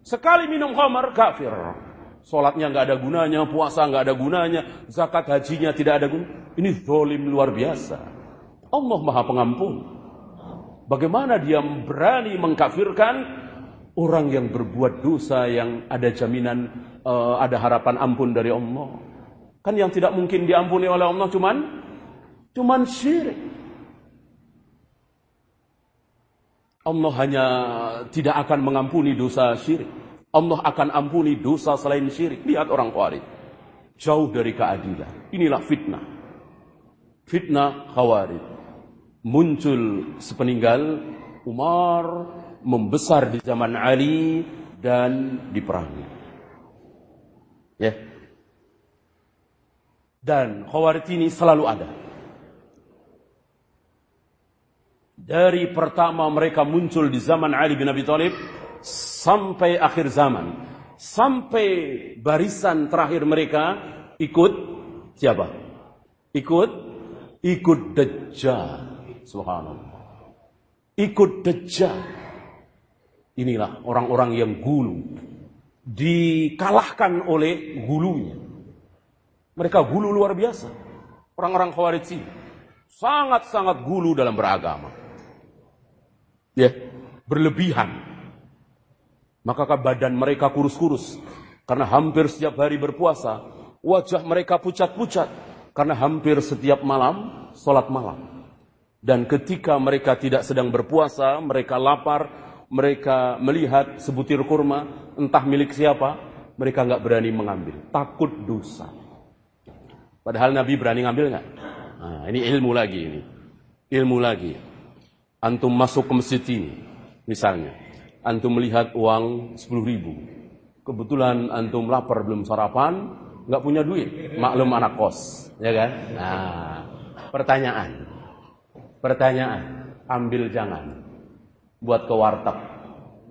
Sekali minum khamar, kafir. Sholatnya nggak ada gunanya, puasa nggak ada gunanya, zakat hajinya tidak ada gunanya. Ini zolim luar biasa. Allah maha pengampun. Bagaimana dia berani mengkafirkan orang yang berbuat dosa yang ada jaminan, uh, ada harapan ampun dari Allah. Kan yang tidak mungkin diampuni oleh Allah cuman, cuman syirik. Allah hanya tidak akan mengampuni dosa syirik. Allah akan ampuni dosa selain syirik. Lihat orang khawarij. Jauh dari keadilan. Inilah fitnah. Fitnah khawarij. Muncul sepeninggal Umar membesar di zaman Ali dan diperangi. Ya. Dan khawarij ini selalu ada. Dari pertama mereka muncul di zaman Ali bin Abi Thalib sampai akhir zaman. sampai barisan terakhir mereka ikut siapa? Ikut ikut Dajjal. Subhanallah. Ikut Dajjal. Inilah orang-orang yang gulu. Dikalahkan oleh gulunya. Mereka gulu luar biasa. Orang-orang Khawarij ini. Sangat-sangat gulu dalam beragama. Ya, berlebihan. Maka badan mereka kurus-kurus. Karena hampir setiap hari berpuasa. Wajah mereka pucat-pucat. Karena hampir setiap malam, sholat malam. Dan ketika mereka tidak sedang berpuasa, mereka lapar, mereka melihat sebutir kurma, entah milik siapa, mereka nggak berani mengambil, takut dosa. Padahal Nabi berani ngambil nggak? Nah, ini ilmu lagi ini, ilmu lagi. Antum masuk ke masjid ini, misalnya, antum melihat uang 10 ribu, kebetulan antum lapar belum sarapan, nggak punya duit, maklum anak kos, ya kan? Nah, pertanyaan, Pertanyaan, ambil jangan. Buat ke warteg.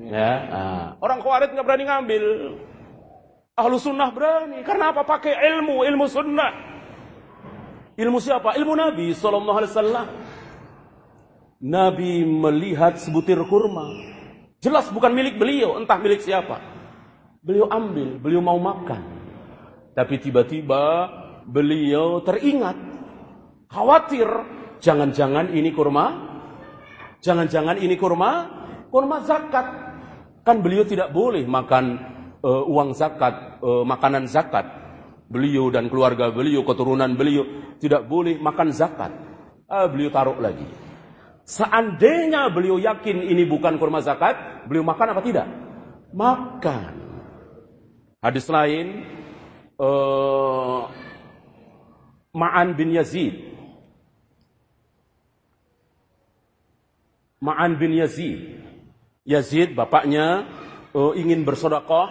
Ya, nah. orang khawarid nggak berani ngambil. Ahlu sunnah berani. Karena apa? Pakai ilmu, ilmu sunnah. Ilmu siapa? Ilmu Nabi Sallallahu Alaihi Wasallam. Nabi melihat sebutir kurma. Jelas bukan milik beliau, entah milik siapa. Beliau ambil, beliau mau makan. Tapi tiba-tiba beliau teringat. Khawatir Jangan-jangan ini kurma? Jangan-jangan ini kurma? Kurma zakat. Kan beliau tidak boleh makan uh, uang zakat, uh, makanan zakat. Beliau dan keluarga beliau, keturunan beliau tidak boleh makan zakat. Uh, beliau taruh lagi. Seandainya beliau yakin ini bukan kurma zakat, beliau makan apa tidak? Makan. Hadis lain, uh, Ma'an bin Yazid Ma'an bin Yazid. Yazid bapaknya uh, ingin bersodakoh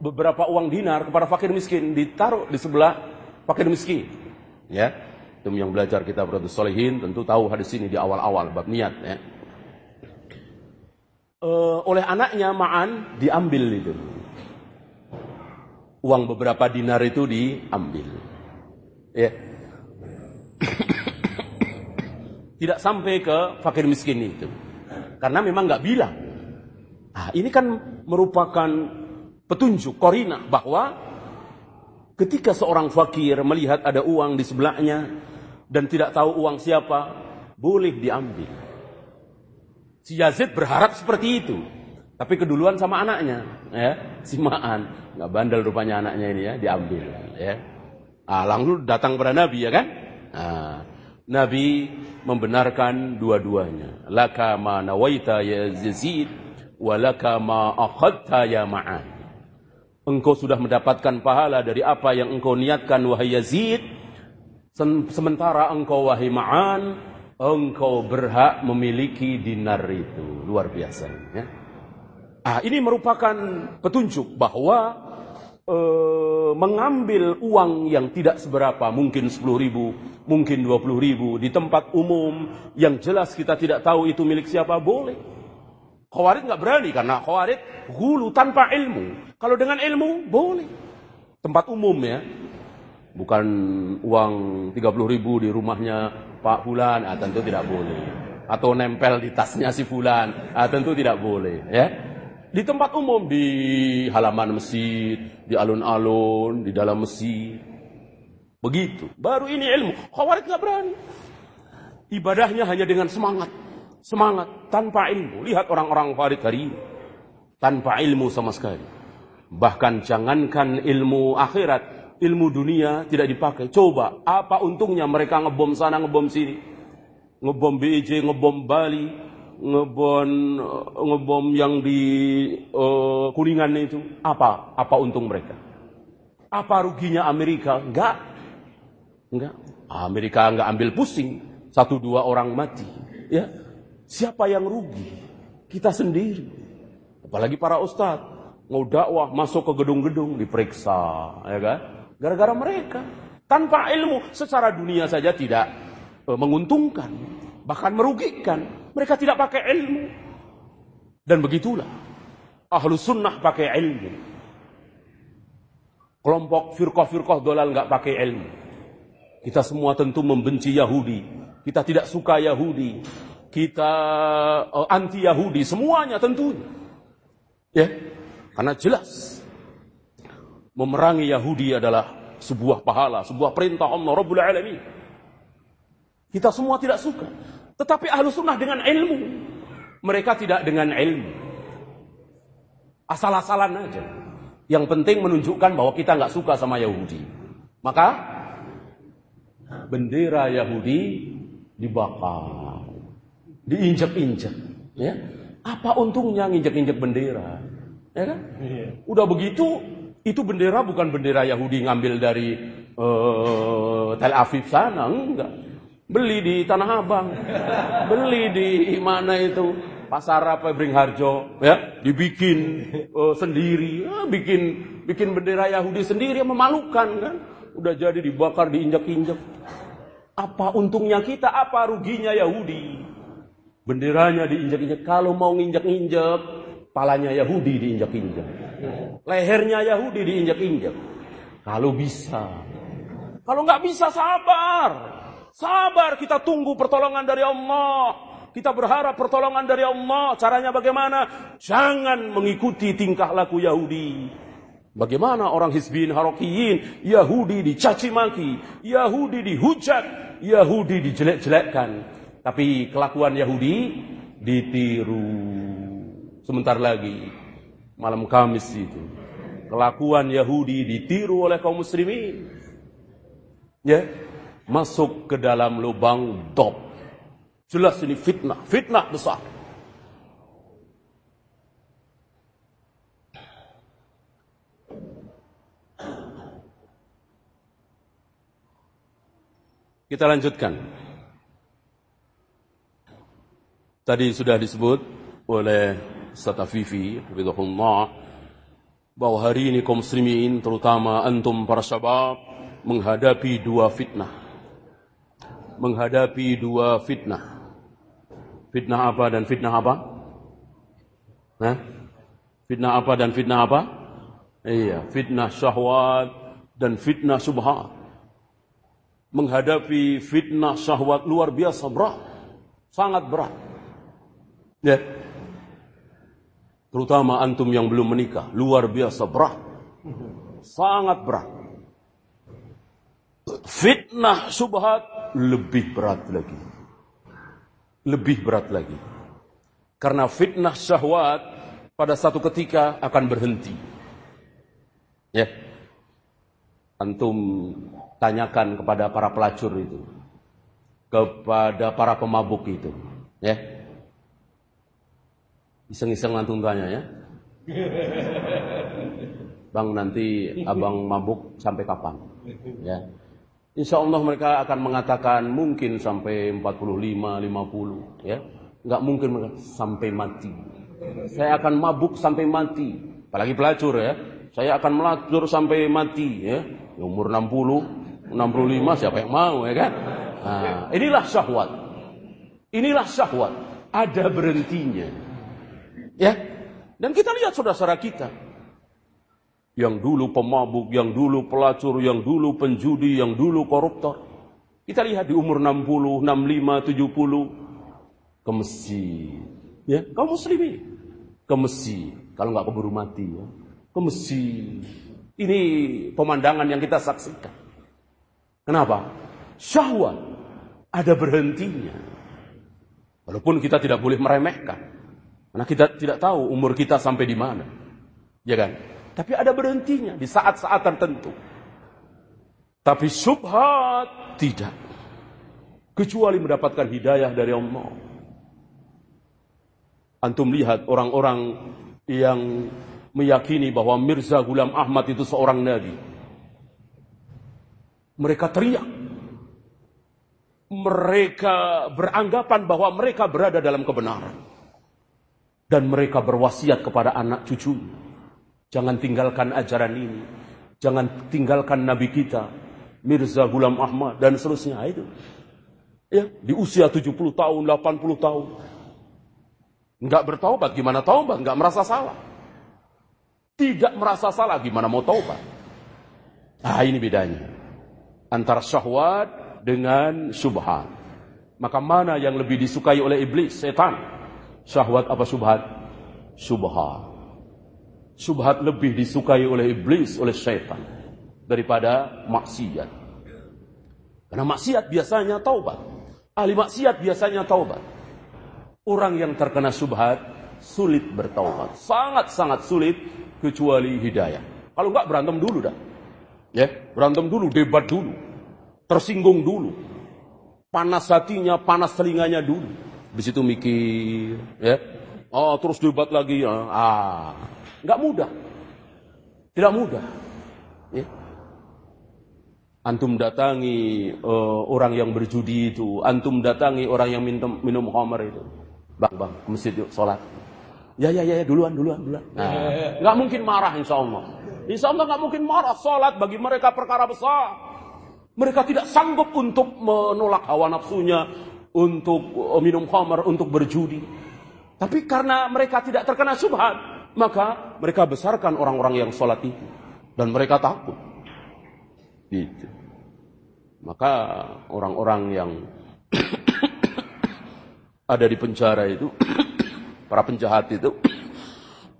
beberapa uang dinar kepada fakir miskin ditaruh di sebelah fakir miskin. Ya, itu yang belajar kita Riyadhus Shalihin tentu tahu hadis ini di awal-awal bab niat ya. Uh, oleh anaknya Ma'an diambil itu. Uang beberapa dinar itu diambil. Ya. Tidak sampai ke fakir miskin itu. Karena memang nggak bilang. Nah, ini kan merupakan petunjuk, korina bahwa ketika seorang fakir melihat ada uang di sebelahnya dan tidak tahu uang siapa, boleh diambil. Si Yazid berharap seperti itu. Tapi keduluan sama anaknya, ya, si Ma'an. Nggak bandel rupanya anaknya ini ya, diambil. Ya. Ah, langsung datang kepada Nabi ya kan? Nah, Nabi membenarkan dua-duanya. Laka ma nawaita ya Yazid wa laka ma akhadta ya Ma'an. Engkau sudah mendapatkan pahala dari apa yang engkau niatkan wahai Yazid. Sementara engkau wahai Ma'an, engkau berhak memiliki dinar itu. Luar biasa. Ya. Ah, ini merupakan petunjuk bahwa uh, mengambil uang yang tidak seberapa, mungkin 10 ribu, mungkin 20 ribu di tempat umum yang jelas kita tidak tahu itu milik siapa boleh. Khawarid nggak berani karena khawarid hulu tanpa ilmu. Kalau dengan ilmu boleh. Tempat umum ya. Bukan uang 30 ribu di rumahnya Pak Fulan, ah, tentu tidak boleh. Atau nempel di tasnya si Fulan, ah, tentu tidak boleh. Ya. Di tempat umum, di halaman masjid, di alun-alun, di dalam masjid, Begitu. Baru ini ilmu. Khawarij nggak berani. Ibadahnya hanya dengan semangat. Semangat tanpa ilmu. Lihat orang-orang Khawarij hari ini. Tanpa ilmu sama sekali. Bahkan jangankan ilmu akhirat. Ilmu dunia tidak dipakai. Coba, apa untungnya mereka ngebom sana, ngebom sini. Ngebom BJ, ngebom Bali, ngebom ngebom yang di uh, Kuningan itu. Apa? Apa untung mereka? Apa ruginya Amerika? Enggak. Enggak. Amerika enggak ambil pusing. Satu dua orang mati. Ya. Siapa yang rugi? Kita sendiri. Apalagi para ustadz. Mau dakwah masuk ke gedung-gedung diperiksa. Ya kan? Gara-gara mereka. Tanpa ilmu. Secara dunia saja tidak e, menguntungkan. Bahkan merugikan. Mereka tidak pakai ilmu. Dan begitulah. Ahlu sunnah pakai ilmu. Kelompok firqah-firqah dolal nggak pakai ilmu. Kita semua tentu membenci Yahudi. Kita tidak suka Yahudi. Kita uh, anti Yahudi. Semuanya tentu. Ya, karena jelas memerangi Yahudi adalah sebuah pahala, sebuah perintah Allah Rabbul Alamin. Kita semua tidak suka. Tetapi ahlu sunnah dengan ilmu. Mereka tidak dengan ilmu. Asal-asalan aja. Yang penting menunjukkan bahwa kita nggak suka sama Yahudi. Maka bendera Yahudi dibakar, diinjak-injak. Ya, apa untungnya nginjak-injak bendera? Ya kan? Iya. Udah begitu, itu bendera bukan bendera Yahudi ngambil dari uh, Tel Aviv sana, enggak. Beli di Tanah Abang, beli di mana itu? Pasar apa Bringharjo ya? Dibikin uh, sendiri. Ya, bikin bikin bendera Yahudi sendiri yang memalukan kan? Udah jadi dibakar diinjak-injak. Apa untungnya kita? Apa ruginya Yahudi? Benderanya diinjak-injak. Kalau mau nginjak-injak palanya Yahudi diinjak-injak lehernya Yahudi diinjak-injak kalau bisa kalau nggak bisa sabar sabar kita tunggu pertolongan dari Allah kita berharap pertolongan dari Allah. Caranya bagaimana? Jangan mengikuti tingkah laku Yahudi. Bagaimana orang Hizbin Harokiyin, Yahudi dicaci maki, Yahudi dihujat, Yahudi dijelek-jelekkan. Tapi kelakuan Yahudi ditiru. Sebentar lagi, malam Kamis itu. Kelakuan Yahudi ditiru oleh kaum muslimin. Ya, masuk ke dalam lubang dop Jelas ini fitnah, fitnah besar. Kita lanjutkan. Tadi sudah disebut oleh Ustaz Afifi, bahwa hari ini kaum muslimin, terutama antum para syabab, menghadapi dua fitnah. Menghadapi dua fitnah. Fitnah apa dan fitnah apa? Hah? Fitnah apa dan fitnah apa? Iya, fitnah syahwat dan fitnah subhat. Menghadapi fitnah syahwat luar biasa berat. Sangat berat. Ya. Terutama antum yang belum menikah, luar biasa berat. Sangat berat. Fitnah subhat lebih berat lagi lebih berat lagi. Karena fitnah syahwat pada satu ketika akan berhenti. Ya. Antum tanyakan kepada para pelacur itu. Kepada para pemabuk itu. Ya. Iseng-iseng antum tanya ya. Bang nanti abang mabuk sampai kapan? Ya. Insya Allah mereka akan mengatakan mungkin sampai 45, 50, ya. Nggak mungkin sampai mati. Saya akan mabuk sampai mati. Apalagi pelacur ya. Saya akan melacur sampai mati ya. Umur 60, 65 siapa yang mau ya kan? Nah, inilah syahwat. Inilah syahwat. Ada berhentinya. Ya. Dan kita lihat saudara-saudara kita yang dulu pemabuk, yang dulu pelacur, yang dulu penjudi, yang dulu koruptor. Kita lihat di umur 60, 65, 70 ke masjid. Ya, kaum muslimin ke masjid. Kalau nggak keburu mati ya. Ke masjid. Ini pemandangan yang kita saksikan. Kenapa? Syahwat ada berhentinya. Walaupun kita tidak boleh meremehkan. Karena kita tidak tahu umur kita sampai di mana. Ya kan? Tapi ada berhentinya di saat-saat tertentu. Tapi subhat tidak. Kecuali mendapatkan hidayah dari Allah. Antum lihat orang-orang yang meyakini bahwa Mirza Gulam Ahmad itu seorang nabi. Mereka teriak. Mereka beranggapan bahwa mereka berada dalam kebenaran. Dan mereka berwasiat kepada anak cucunya Jangan tinggalkan ajaran ini. Jangan tinggalkan Nabi kita. Mirza Gulam Ahmad dan seterusnya itu. Ya, di usia 70 tahun, 80 tahun. Enggak bertaubat, gimana taubat? Enggak merasa salah. Tidak merasa salah, gimana mau taubat? Nah ini bedanya. Antara syahwat dengan syubhat. Maka mana yang lebih disukai oleh iblis, setan? Syahwat apa syubhat? Syubhat. Syubhat lebih disukai oleh iblis, oleh setan. Daripada maksiat. Karena maksiat biasanya taubat. Ahli maksiat biasanya taubat. Orang yang terkena syubhat sulit bertaubat. Sangat-sangat sulit kecuali hidayah. Kalau enggak berantem dulu dah. Ya, berantem dulu, debat dulu. Tersinggung dulu. Panas hatinya, panas telinganya dulu. Di situ mikir, ya. Oh, terus debat lagi. Ya. Ah, enggak mudah. Tidak mudah. Ya. Antum datangi uh, orang yang berjudi itu, antum datangi orang yang minum minum khamar itu. Bang, bang, ke masjid yuk, sholat. Ya, ya, ya, ya, duluan, duluan, duluan. Nah, nggak mungkin marah insya Allah. Insya Allah nggak mungkin marah. Sholat bagi mereka perkara besar. Mereka tidak sanggup untuk menolak hawa nafsunya, untuk eh, minum khamar, untuk berjudi. Tapi karena mereka tidak terkena subhat, maka mereka besarkan orang-orang yang sholat itu. Dan mereka takut. Gitu. Maka orang-orang yang ada di penjara itu, para penjahat itu,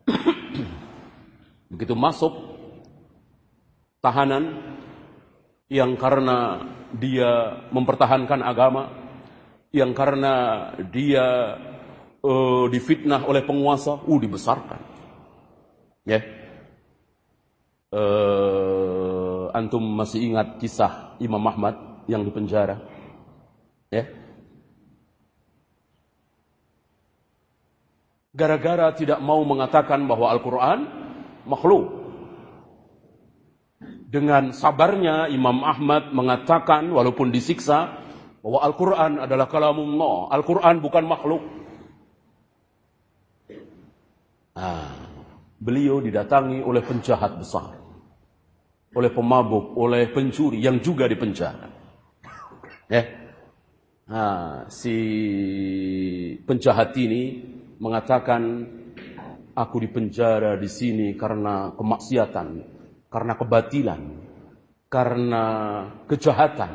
begitu masuk tahanan yang karena dia mempertahankan agama, yang karena dia uh, difitnah oleh penguasa, uh dibesarkan. Ya. Uh, antum masih ingat kisah Imam Ahmad yang di penjara? Ya. Gara-gara tidak mau mengatakan bahwa Al-Quran makhluk. Dengan sabarnya Imam Ahmad mengatakan walaupun disiksa bahwa Al-Quran adalah kalamullah. Al-Quran bukan makhluk. Nah, beliau didatangi oleh penjahat besar. Oleh pemabuk, oleh pencuri yang juga dipenjara. Ya. Nah, si penjahat ini mengatakan aku dipenjara di sini karena kemaksiatan, karena kebatilan, karena kejahatan,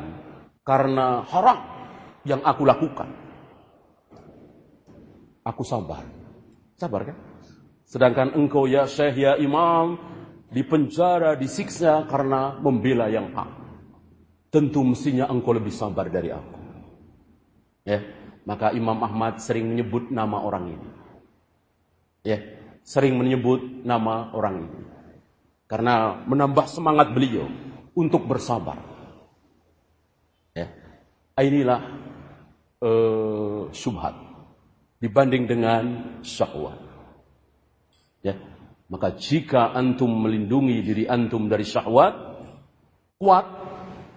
karena haram yang aku lakukan. Aku sabar. Sabar kan? Sedangkan engkau ya Syekh ya Imam dipenjara, disiksa karena membela yang hak. Tentu mestinya engkau lebih sabar dari aku. Ya, maka Imam Ahmad sering menyebut nama orang ini ya sering menyebut nama orang ini karena menambah semangat beliau untuk bersabar. Ya. Inilah uh, syubhat dibanding dengan syahwat. Ya. Maka jika antum melindungi diri antum dari syahwat kuat,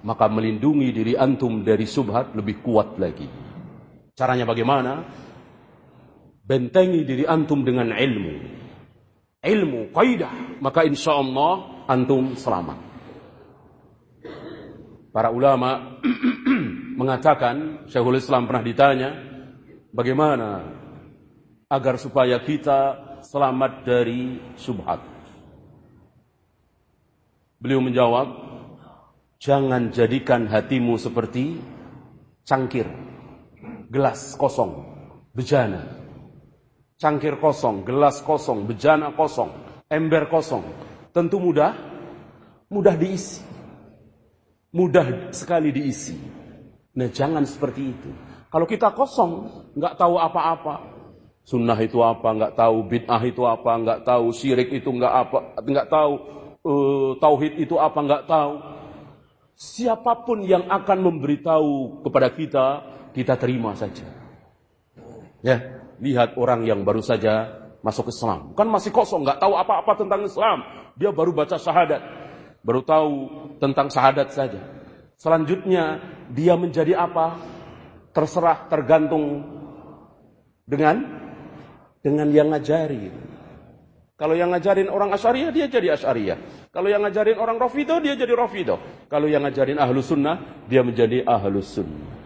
maka melindungi diri antum dari subhat lebih kuat lagi. Caranya bagaimana? bentengi diri antum dengan ilmu. Ilmu, kaidah, maka insya Allah antum selamat. Para ulama mengatakan, Syekhul Islam pernah ditanya, bagaimana agar supaya kita selamat dari subhat. Beliau menjawab, jangan jadikan hatimu seperti cangkir, gelas kosong, bejana cangkir kosong, gelas kosong, bejana kosong, ember kosong, tentu mudah mudah diisi. Mudah sekali diisi. Nah, jangan seperti itu. Kalau kita kosong, nggak tahu apa-apa, sunnah itu apa, nggak tahu bid'ah itu apa, nggak tahu syirik itu nggak apa, nggak tahu uh, tauhid itu apa, nggak tahu. Siapa pun yang akan memberitahu kepada kita, kita terima saja. Ya, lihat orang yang baru saja masuk Islam. Kan masih kosong, nggak tahu apa-apa tentang Islam. Dia baru baca syahadat. Baru tahu tentang syahadat saja. Selanjutnya, dia menjadi apa? Terserah, tergantung dengan dengan yang ngajari. Kalau yang ngajarin orang Asyariah, dia jadi Asyariah. Kalau yang ngajarin orang Rafidah, dia jadi Rafidah. Kalau yang ngajarin Ahlus Sunnah, dia menjadi Ahlus Sunnah.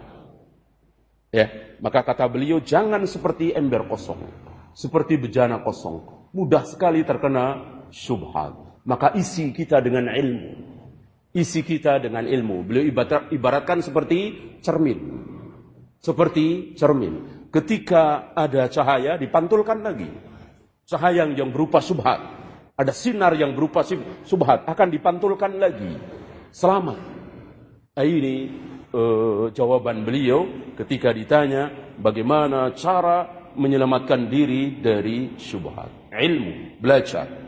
Ya, maka kata beliau jangan seperti ember kosong, seperti bejana kosong. Mudah sekali terkena syubhat. Maka isi kita dengan ilmu. Isi kita dengan ilmu. Beliau ibaratkan seperti cermin. Seperti cermin. Ketika ada cahaya dipantulkan lagi. Cahaya yang berupa subhat. Ada sinar yang berupa subhat akan dipantulkan lagi. Selamat. Ini uh, jawaban beliau ketika ditanya bagaimana cara menyelamatkan diri dari syubhat. Ilmu, belajar.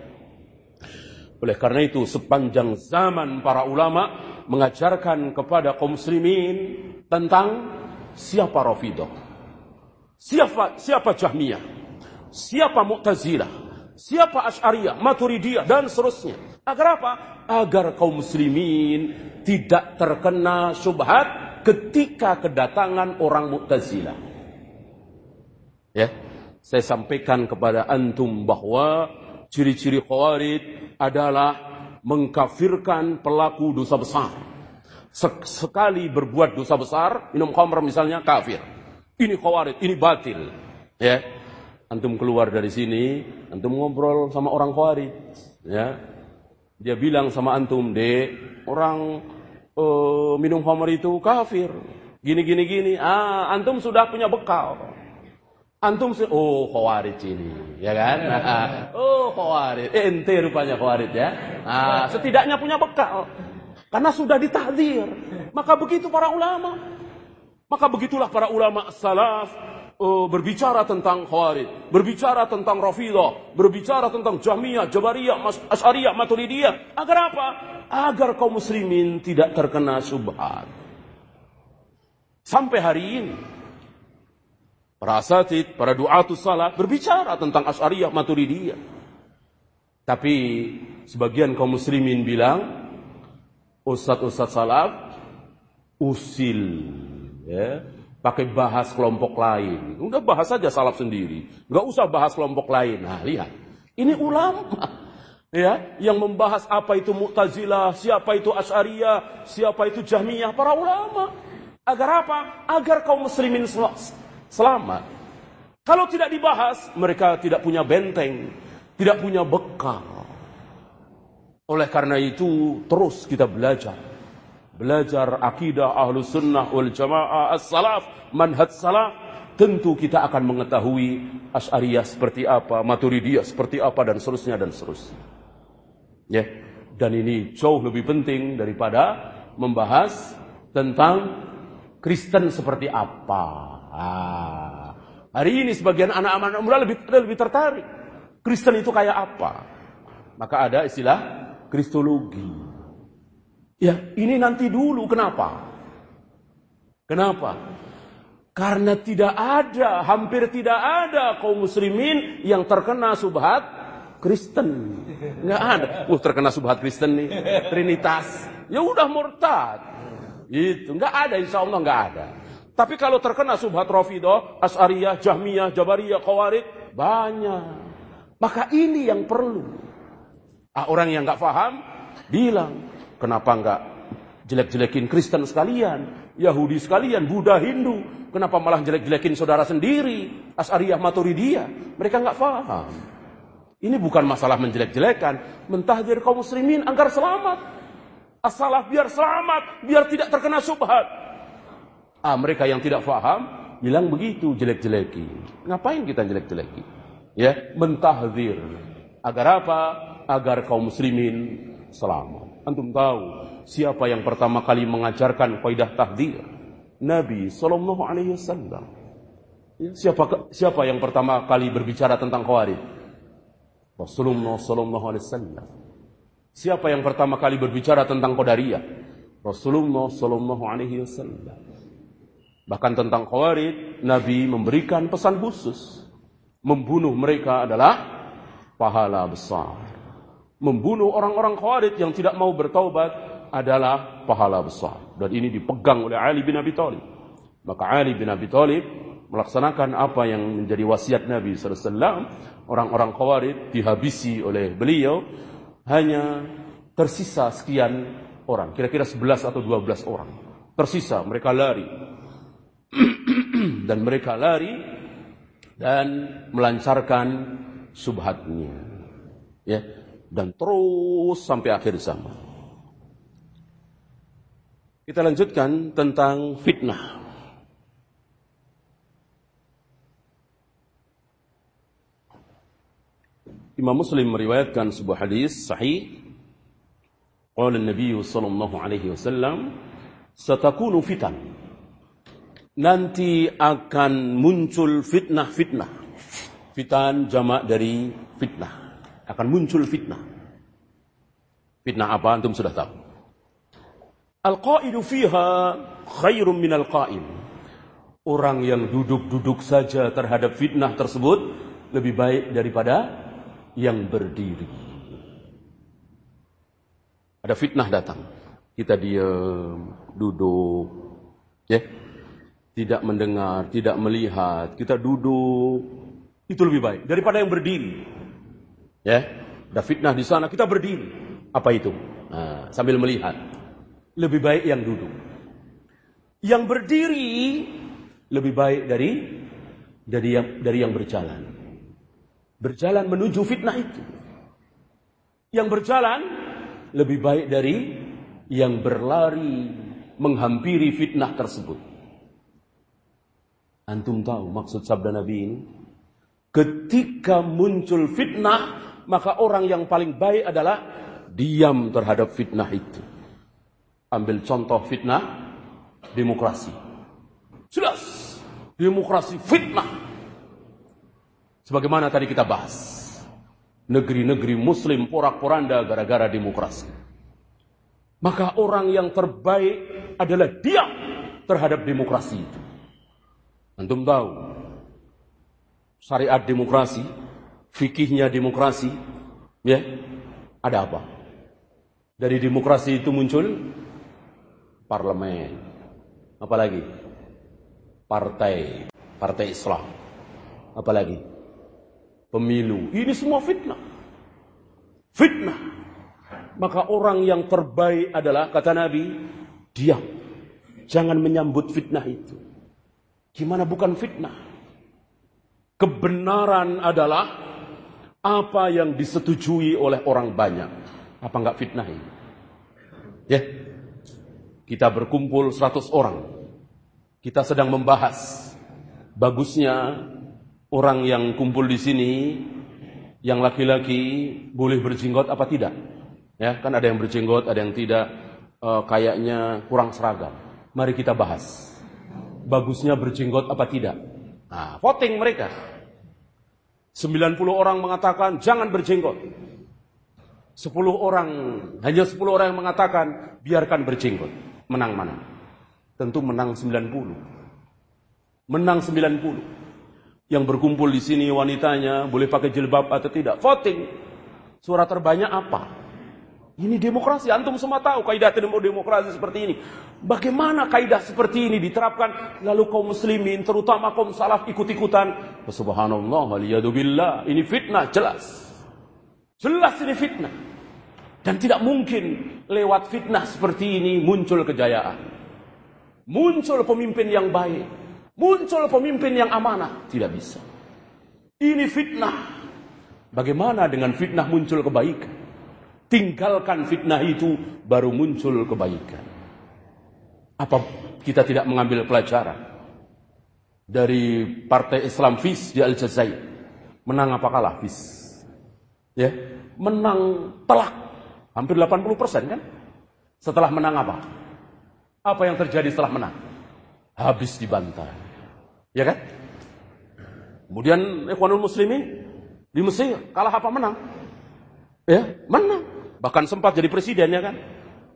Oleh karena itu sepanjang zaman para ulama mengajarkan kepada kaum muslimin tentang siapa Rafidah. Siapa siapa Jahmiyah? Siapa Mu'tazilah? Siapa Asy'ariyah, Maturidiyah dan seterusnya. Agar apa? Agar kaum muslimin tidak terkena syubhat ketika kedatangan orang Mu'tazilah. Ya. Saya sampaikan kepada antum bahwa ciri-ciri khawarij adalah mengkafirkan pelaku dosa besar. Sekali berbuat dosa besar, minum khamr misalnya kafir. Ini khawarij, ini batil. Ya. Antum keluar dari sini, antum ngobrol sama orang khawarij, ya. Dia bilang sama antum, "Dek, orang uh, minum khamr itu kafir." Gini gini gini. Ah, antum sudah punya bekal. Antum sih, oh khawarij ini, ya kan? oh khawarij, ente rupanya khawarij ya. Nah, setidaknya punya bekal. Karena sudah ditahdir. Maka begitu para ulama. Maka begitulah para ulama salaf uh, berbicara tentang khawarij, berbicara tentang rafidah, berbicara tentang jahmiyah, jabariyah, asyariyah, maturidiyah. Agar apa? Agar kaum muslimin tidak terkena subhat. Sampai hari ini, Para asatid, para duatus salat berbicara tentang Asy'ariyah Maturidiyah. Tapi sebagian kaum muslimin bilang ustaz-ustaz salaf usil ya, pakai bahas kelompok lain. Enggak bahas saja salaf sendiri. Enggak usah bahas kelompok lain. Nah, lihat. Ini ulama ya yang membahas apa itu Mu'tazilah, siapa itu Asy'ariyah, siapa itu Jahmiyah, para ulama. Agar apa? Agar kaum muslimin selamat. Kalau tidak dibahas, mereka tidak punya benteng, tidak punya bekal. Oleh karena itu, terus kita belajar. Belajar akidah ahlu sunnah wal jamaah as-salaf, manhaj salaf. Tentu kita akan mengetahui Ash'ariyah seperti apa, Maturidiyah seperti apa, dan seterusnya, dan seterusnya. Ya. Dan ini jauh lebih penting daripada membahas tentang Kristen seperti apa. Ah, hari ini sebagian anak-anak muda lebih lebih tertarik. Kristen itu kayak apa? Maka ada istilah kristologi. Ya, ini nanti dulu kenapa? Kenapa? Karena tidak ada, hampir tidak ada kaum muslimin yang terkena subhat Kristen. Enggak ada. Uh, terkena subhat Kristen nih. Trinitas. Ya udah murtad. Itu enggak ada, insya Allah enggak ada. Tapi kalau terkena subhat Rafidah, As'ariyah, Jahmiyah, Jabariyah, Khawarij, banyak. Maka ini yang perlu. Ah, orang yang nggak paham, bilang, kenapa nggak jelek-jelekin Kristen sekalian, Yahudi sekalian, Buddha, Hindu, kenapa malah jelek-jelekin saudara sendiri, As'ariyah, Maturidiyah, mereka nggak paham. Ini bukan masalah menjelek-jelekan, mentahdir kaum muslimin agar selamat. Asalah biar selamat, biar tidak terkena subhat. Ah, mereka yang tidak faham bilang begitu jelek-jeleki. Ngapain kita jelek-jeleki? Ya, mentahdir. Agar apa? Agar kaum muslimin selamat. Antum tahu siapa yang pertama kali mengajarkan kaidah tahdir? Nabi sallallahu alaihi wasallam. Siapa siapa yang pertama kali berbicara tentang khawarij? Rasulullah sallallahu alaihi wasallam. Siapa yang pertama kali berbicara tentang qadariyah? Rasulullah sallallahu alaihi wasallam. Bahkan tentang Khawarij, Nabi memberikan pesan khusus. Membunuh mereka adalah pahala besar. Membunuh orang-orang Khawarij yang tidak mau bertaubat adalah pahala besar. Dan ini dipegang oleh Ali bin Abi Thalib. Maka Ali bin Abi Thalib melaksanakan apa yang menjadi wasiat Nabi SAW. Orang-orang Khawarij dihabisi oleh beliau. Hanya tersisa sekian orang. Kira-kira 11 atau 12 orang. Tersisa, mereka lari dan mereka lari dan melancarkan subhatnya. Ya, dan terus sampai akhir zaman. Kita lanjutkan tentang fitnah. Imam Muslim meriwayatkan sebuah hadis sahih. Qala Nabi sallallahu alaihi wasallam, "Satakunu fitan." Nanti akan muncul fitnah-fitnah. Fitan jamak dari fitnah. Akan muncul fitnah. Fitnah apa antum sudah tahu. Al-qa'idu fiha khairum minal qa'im. Orang yang duduk-duduk saja terhadap fitnah tersebut lebih baik daripada yang berdiri. Ada fitnah datang. Kita diam, duduk, ya. Tidak mendengar, tidak melihat, kita duduk. Itu lebih baik daripada yang berdiri. Ya, ada fitnah di sana, kita berdiri. Apa itu? Nah, sambil melihat. Lebih baik yang duduk. Yang berdiri lebih baik dari dari yang dari yang berjalan berjalan menuju fitnah itu. Yang berjalan lebih baik dari yang berlari menghampiri fitnah tersebut. Antum tahu maksud sabda Nabi ini? Ketika muncul fitnah, maka orang yang paling baik adalah diam terhadap fitnah itu. Ambil contoh fitnah demokrasi. Jelas, demokrasi fitnah Sebagaimana tadi kita bahas. Negeri-negeri muslim porak-poranda gara-gara demokrasi. Maka orang yang terbaik adalah diam terhadap demokrasi itu. Antum tahu. Syariat demokrasi, fikihnya demokrasi, ya, ada apa? Dari demokrasi itu muncul parlemen. Apalagi? Partai, partai Islam. Apalagi? pemilu. Ini semua fitnah. Fitnah. Maka orang yang terbaik adalah, kata Nabi, diam. Jangan menyambut fitnah itu. Gimana bukan fitnah? Kebenaran adalah apa yang disetujui oleh orang banyak. Apa enggak fitnah ini? Ya. Kita berkumpul 100 orang. Kita sedang membahas bagusnya orang yang kumpul di sini yang laki-laki boleh berjenggot apa tidak? Ya, kan ada yang berjenggot, ada yang tidak. E, kayaknya kurang seragam. Mari kita bahas. Bagusnya berjenggot apa tidak? Nah, voting mereka. 90 orang mengatakan jangan berjenggot. 10 orang, hanya 10 orang yang mengatakan biarkan berjenggot. Menang mana? Tentu menang 90. Menang 90 yang berkumpul di sini wanitanya boleh pakai jilbab atau tidak. Voting. Suara terbanyak apa? Ini demokrasi. Antum semua tahu kaidah demokrasi seperti ini. Bagaimana kaidah seperti ini diterapkan lalu kaum muslimin terutama kaum salaf ikut-ikutan. Subhanallah waliyadzubillah. Ini fitnah jelas. Jelas ini fitnah. Dan tidak mungkin lewat fitnah seperti ini muncul kejayaan. Muncul pemimpin yang baik. Muncul pemimpin yang amanah. Tidak bisa. Ini fitnah. Bagaimana dengan fitnah muncul kebaikan? Tinggalkan fitnah itu baru muncul kebaikan. Apa kita tidak mengambil pelajaran dari Partai Islam FIS di Aljazair? Menang apa kalah FIS? Ya, menang telak hampir 80 persen kan? Setelah menang apa? Apa yang terjadi setelah menang? Habis dibantai. Ya kan? Kemudian Ikhwanul Muslimin di Mesir kalah apa menang? Ya, menang. Bahkan sempat jadi presiden ya kan?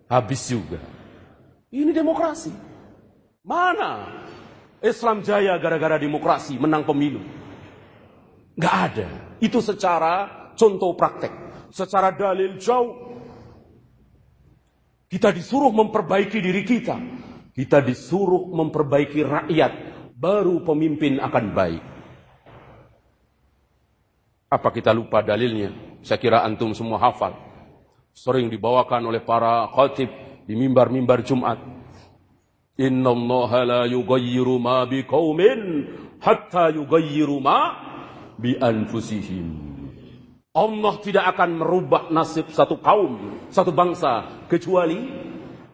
Habis juga. Ini demokrasi. Mana Islam jaya gara-gara demokrasi menang pemilu? Gak ada. Itu secara contoh praktek. Secara dalil jauh. Kita disuruh memperbaiki diri kita. Kita disuruh memperbaiki rakyat baru pemimpin akan baik. Apa kita lupa dalilnya? Saya kira antum semua hafal. Sering dibawakan oleh para khatib di mimbar-mimbar Jumat. Inna Allah la yugayyiru ma bi qawmin hatta yugayyiru ma bi anfusihim. Allah tidak akan merubah nasib satu kaum, satu bangsa, kecuali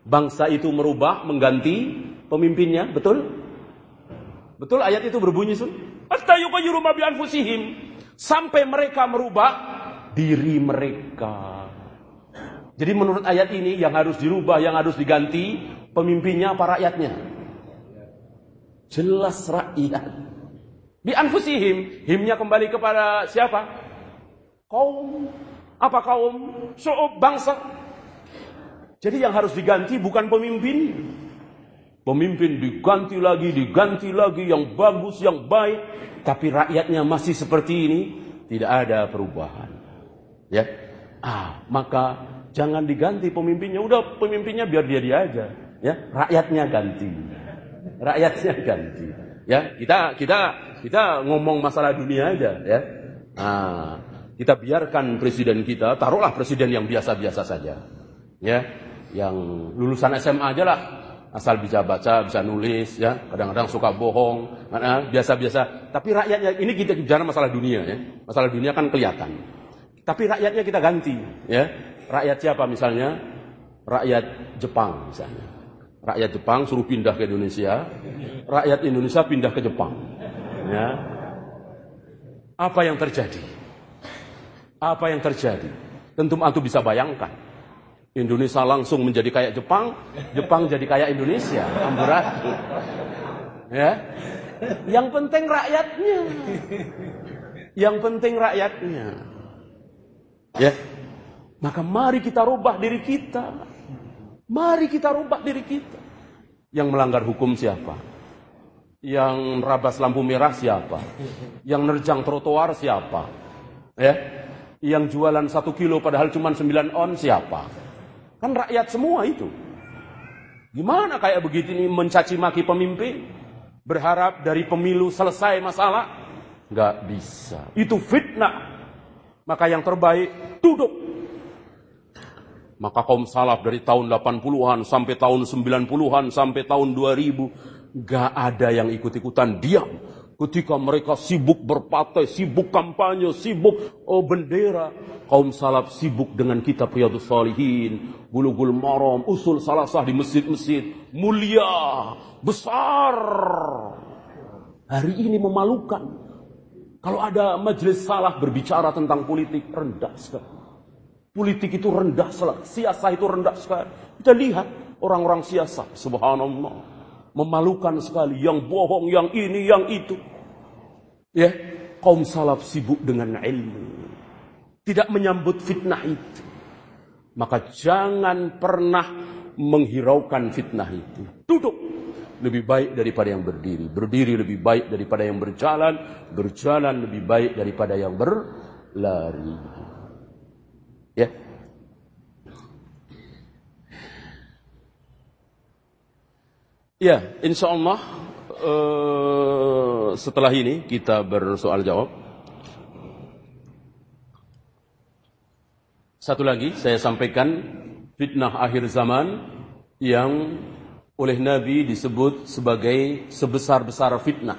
bangsa itu merubah, mengganti pemimpinnya, betul? Betul ayat itu berbunyi sun? Sampai mereka merubah diri mereka. Jadi menurut ayat ini yang harus dirubah, yang harus diganti pemimpinnya apa rakyatnya? Jelas rakyat. Bi anfusihim, himnya kembali kepada siapa? Kaum. Apa kaum? Su'ub bangsa. Jadi yang harus diganti bukan pemimpin. Pemimpin diganti lagi, diganti lagi yang bagus, yang baik. Tapi rakyatnya masih seperti ini. Tidak ada perubahan. Ya. Ah, maka jangan diganti pemimpinnya. Udah pemimpinnya biar dia dia aja. Ya, rakyatnya ganti. Rakyatnya ganti. Ya, kita kita kita ngomong masalah dunia aja ya. Ah, kita biarkan presiden kita, taruhlah presiden yang biasa-biasa saja. Ya, yang lulusan SMA aja lah. Asal bisa baca, bisa nulis, ya. Kadang-kadang suka bohong, biasa-biasa. Tapi rakyatnya, ini kita bicara masalah dunia, ya. Masalah dunia kan kelihatan. Tapi rakyatnya kita ganti, ya. Rakyat siapa misalnya? Rakyat Jepang misalnya. Rakyat Jepang suruh pindah ke Indonesia, rakyat Indonesia pindah ke Jepang. Ya. Apa yang terjadi? Apa yang terjadi? Tentu antum bisa bayangkan. Indonesia langsung menjadi kayak Jepang, Jepang jadi kayak Indonesia, amburadul. Ya. Yang penting rakyatnya. Yang penting rakyatnya. Ya. Maka mari kita rubah diri kita. Mari kita rubah diri kita. Yang melanggar hukum siapa? Yang rabas lampu merah siapa? Yang nerjang trotoar siapa? Ya yang jualan satu kilo padahal cuma sembilan on siapa? Kan rakyat semua itu. Gimana kayak begitu ini mencaci maki pemimpin? Berharap dari pemilu selesai masalah? Gak bisa. Itu fitnah. Maka yang terbaik duduk. Maka kaum salaf dari tahun 80-an sampai tahun 90-an sampai tahun 2000 gak ada yang ikut-ikutan diam Ketika mereka sibuk berpatai, sibuk kampanye, sibuk oh, bendera. Kaum salaf sibuk dengan kitab Riyadus Salihin, Bulughul Maram, usul salasah di masjid-masjid. Mulia, besar. Hari ini memalukan. Kalau ada majelis salah berbicara tentang politik, rendah sekali. Politik itu rendah sekali. Siasah itu rendah sekali. Kita lihat orang-orang siasah, subhanallah Memalukan sekali. Yang bohong, yang ini, yang itu. Ya, kaum salaf sibuk dengan ilmu. Tidak menyambut fitnah itu. Maka jangan pernah menghiraukan fitnah itu. Duduk. Lebih baik daripada yang berdiri. Berdiri lebih baik daripada yang berjalan. Berjalan lebih baik daripada yang berlari. Ya, insya Allah uh, setelah ini kita bersoal jawab. Satu lagi saya sampaikan fitnah akhir zaman yang oleh Nabi disebut sebagai sebesar-besar fitnah.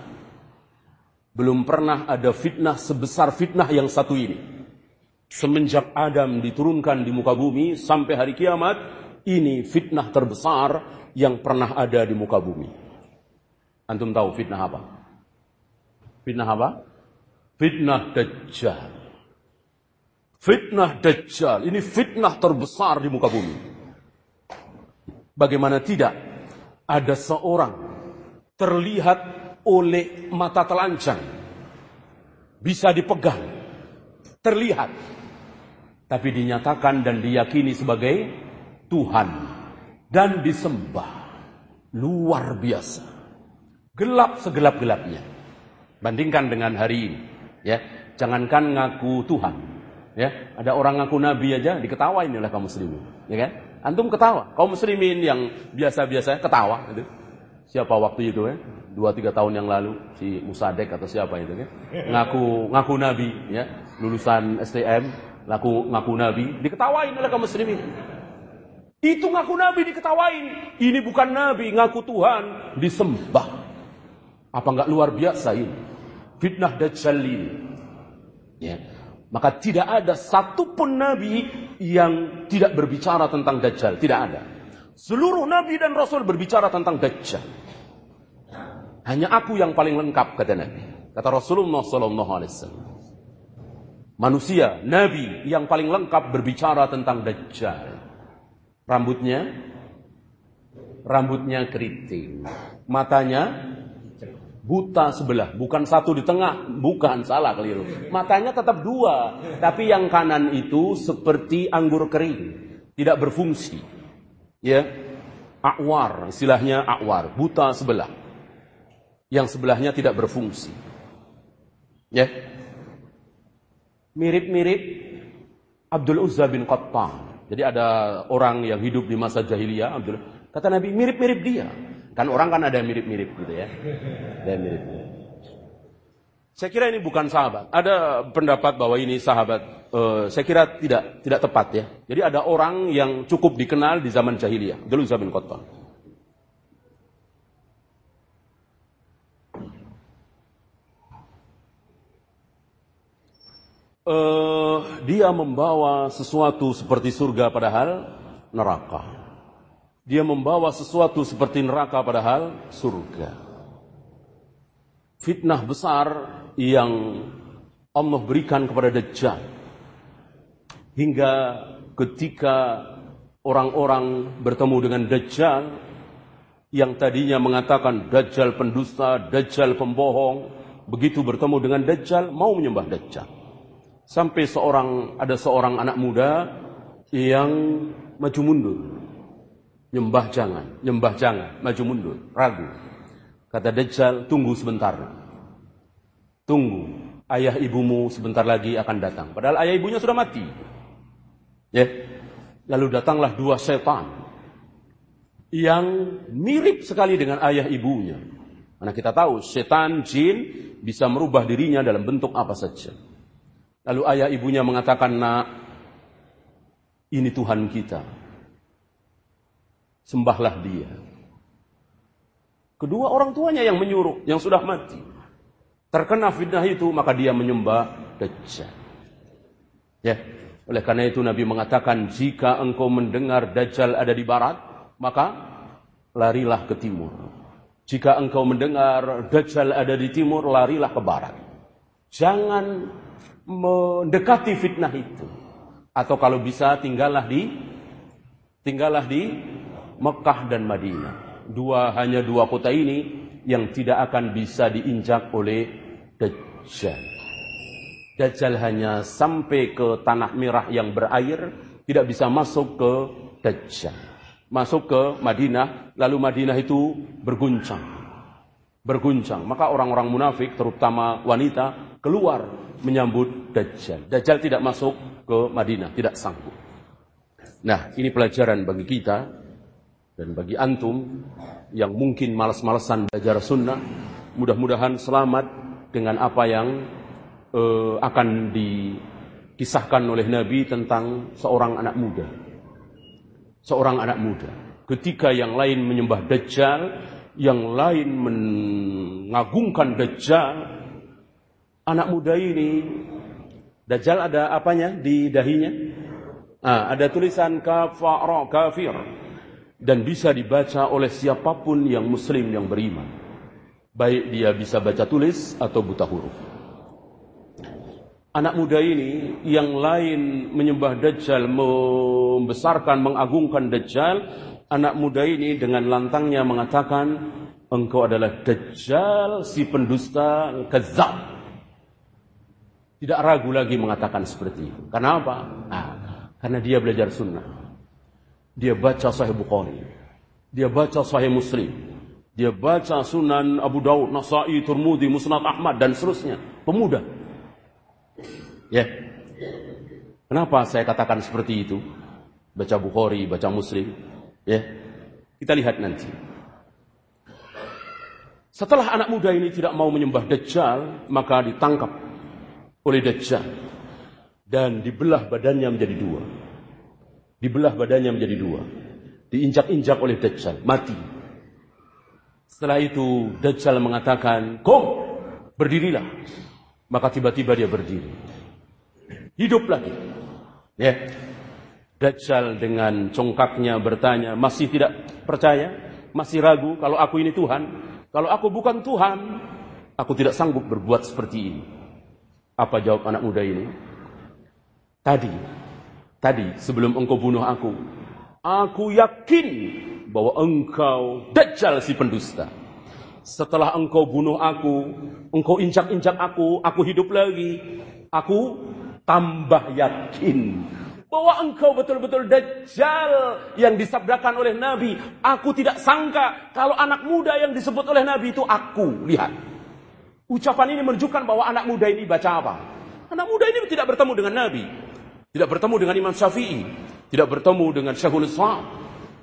Belum pernah ada fitnah sebesar fitnah yang satu ini. Semenjak Adam diturunkan di muka bumi sampai hari kiamat, ini fitnah terbesar yang pernah ada di muka bumi. Antum tahu fitnah apa? Fitnah apa? Fitnah Dajjal. Fitnah Dajjal. Ini fitnah terbesar di muka bumi. Bagaimana tidak ada seorang terlihat oleh mata telanjang. Bisa dipegang. Terlihat. Tapi dinyatakan dan diyakini sebagai Tuhan dan disembah. Luar biasa. Gelap segelap-gelapnya. Bandingkan dengan hari ini. Ya, jangankan ngaku Tuhan. Ya, ada orang ngaku nabi aja diketawain oleh kaum muslimin, ya kan? Antum ketawa, kaum muslimin yang biasa-biasa ketawa gitu. Siapa waktu itu ya? Dua tiga tahun yang lalu si Musadek atau siapa itu kan? Ngaku ngaku nabi ya, lulusan STM, ngaku ngaku nabi, diketawain oleh kaum muslimin. Itu ngaku nabi diketawain. Ini bukan nabi, ngaku Tuhan, disembah. Apa enggak luar biasa ini? Fitnah Dajjal ini. Ya. Maka tidak ada satupun nabi yang tidak berbicara tentang Dajjal. Tidak ada. Seluruh nabi dan rasul berbicara tentang Dajjal. Hanya aku yang paling lengkap kata Nabi. Kata Rasulullah sallallahu alaihi wasallam. Manusia, nabi yang paling lengkap berbicara tentang Dajjal. Rambutnya rambutnya keriting. Matanya buta sebelah, bukan satu di tengah, bukan salah keliru. Matanya tetap dua, tapi yang kanan itu seperti anggur kering, tidak berfungsi. Ya, akwar, istilahnya akwar, buta sebelah. Yang sebelahnya tidak berfungsi. Ya. Mirip-mirip Abdul Uzza bin Qattan. Jadi ada orang yang hidup di masa jahiliyah, Abdul, kata Nabi mirip-mirip dia. Kan orang kan ada mirip-mirip gitu ya. Ada mirip-mirip. Saya kira ini bukan sahabat. Ada pendapat bahwa ini sahabat. Uh, saya kira tidak tidak tepat ya. Jadi ada orang yang cukup dikenal di zaman jahiliyah. Dulu zaman Qattan. Uh, dia membawa sesuatu seperti surga padahal neraka. Dia membawa sesuatu seperti neraka padahal surga. Fitnah besar yang Allah berikan kepada Dajjal. Hingga ketika orang-orang bertemu dengan Dajjal, yang tadinya mengatakan Dajjal pendusta, Dajjal pembohong, begitu bertemu dengan Dajjal, mau menyembah Dajjal. Sampai seorang ada seorang anak muda yang maju mundur Nyembah jangan, nyembah jangan, maju mundur, ragu. Kata Dajjal, tunggu sebentar. Tunggu, ayah ibumu sebentar lagi akan datang. Padahal ayah ibunya sudah mati. Ya. Lalu datanglah dua setan yang mirip sekali dengan ayah ibunya. Karena kita tahu setan jin bisa merubah dirinya dalam bentuk apa saja. Lalu ayah ibunya mengatakan, nak, ini Tuhan kita sembahlah dia. Kedua orang tuanya yang menyuruh, yang sudah mati. Terkena fitnah itu, maka dia menyembah Dajjal. Ya, oleh karena itu Nabi mengatakan, jika engkau mendengar Dajjal ada di barat, maka larilah ke timur. Jika engkau mendengar Dajjal ada di timur, larilah ke barat. Jangan mendekati fitnah itu. Atau kalau bisa tinggallah di tinggallah di Mekah dan Madinah. Dua hanya dua kota ini yang tidak akan bisa diinjak oleh Dajjal. Dajjal hanya sampai ke tanah merah yang berair, tidak bisa masuk ke Dajjal. Masuk ke Madinah, lalu Madinah itu berguncang. Berguncang. Maka orang-orang munafik, terutama wanita, keluar menyambut Dajjal. Dajjal tidak masuk ke Madinah, tidak sanggup. Nah, ini pelajaran bagi kita dan bagi antum yang mungkin malas-malasan belajar sunnah, mudah-mudahan selamat dengan apa yang uh, akan dikisahkan oleh Nabi tentang seorang anak muda. Seorang anak muda. Ketika yang lain menyembah Dajjal, yang lain mengagungkan Dajjal, anak muda ini, Dajjal ada apanya di dahinya? Ah, ada tulisan kafar, kafir dan bisa dibaca oleh siapa pun yang muslim yang beriman. Baik dia bisa baca tulis atau buta huruf. Anak muda ini yang lain menyembah Dajjal, membesarkan, mengagungkan Dajjal, anak muda ini dengan lantangnya mengatakan, engkau adalah Dajjal si pendusta kezab. Tidak ragu lagi mengatakan seperti itu. Karena apa? Nah, karena dia belajar sunnah. Dia baca Sahih Bukhari. Dia baca Sahih Muslim. Dia baca Sunan Abu Daud, Nasai, Turmudi, Musnad Ahmad dan seterusnya. Pemuda. Ya. Kenapa saya katakan seperti itu? Baca Bukhari, baca Muslim. Ya. Kita lihat nanti. Setelah anak muda ini tidak mau menyembah Dajjal, maka ditangkap oleh Dajjal dan dibelah badannya menjadi dua. Dibelah badannya menjadi dua. Diinjak-injak oleh Dajjal. Mati. Setelah itu Dajjal mengatakan, Kom, berdirilah. Maka tiba-tiba dia berdiri. Hidup lagi. Ya. Dajjal dengan congkaknya bertanya, masih tidak percaya? Masih ragu kalau aku ini Tuhan? Kalau aku bukan Tuhan, aku tidak sanggup berbuat seperti ini. Apa jawab anak muda ini? Tadi, tadi sebelum engkau bunuh aku, aku yakin bahwa engkau Dajjal si pendusta. Setelah engkau bunuh aku, engkau injak-injak aku, aku hidup lagi. Aku tambah yakin bahwa engkau betul-betul dajjal yang disabdakan oleh Nabi. Aku tidak sangka kalau anak muda yang disebut oleh Nabi itu aku. Lihat. Ucapan ini menunjukkan bahwa anak muda ini baca apa? Anak muda ini tidak bertemu dengan Nabi. Tidak bertemu dengan Imam Syafi'i. Tidak bertemu dengan Syekhul Islam.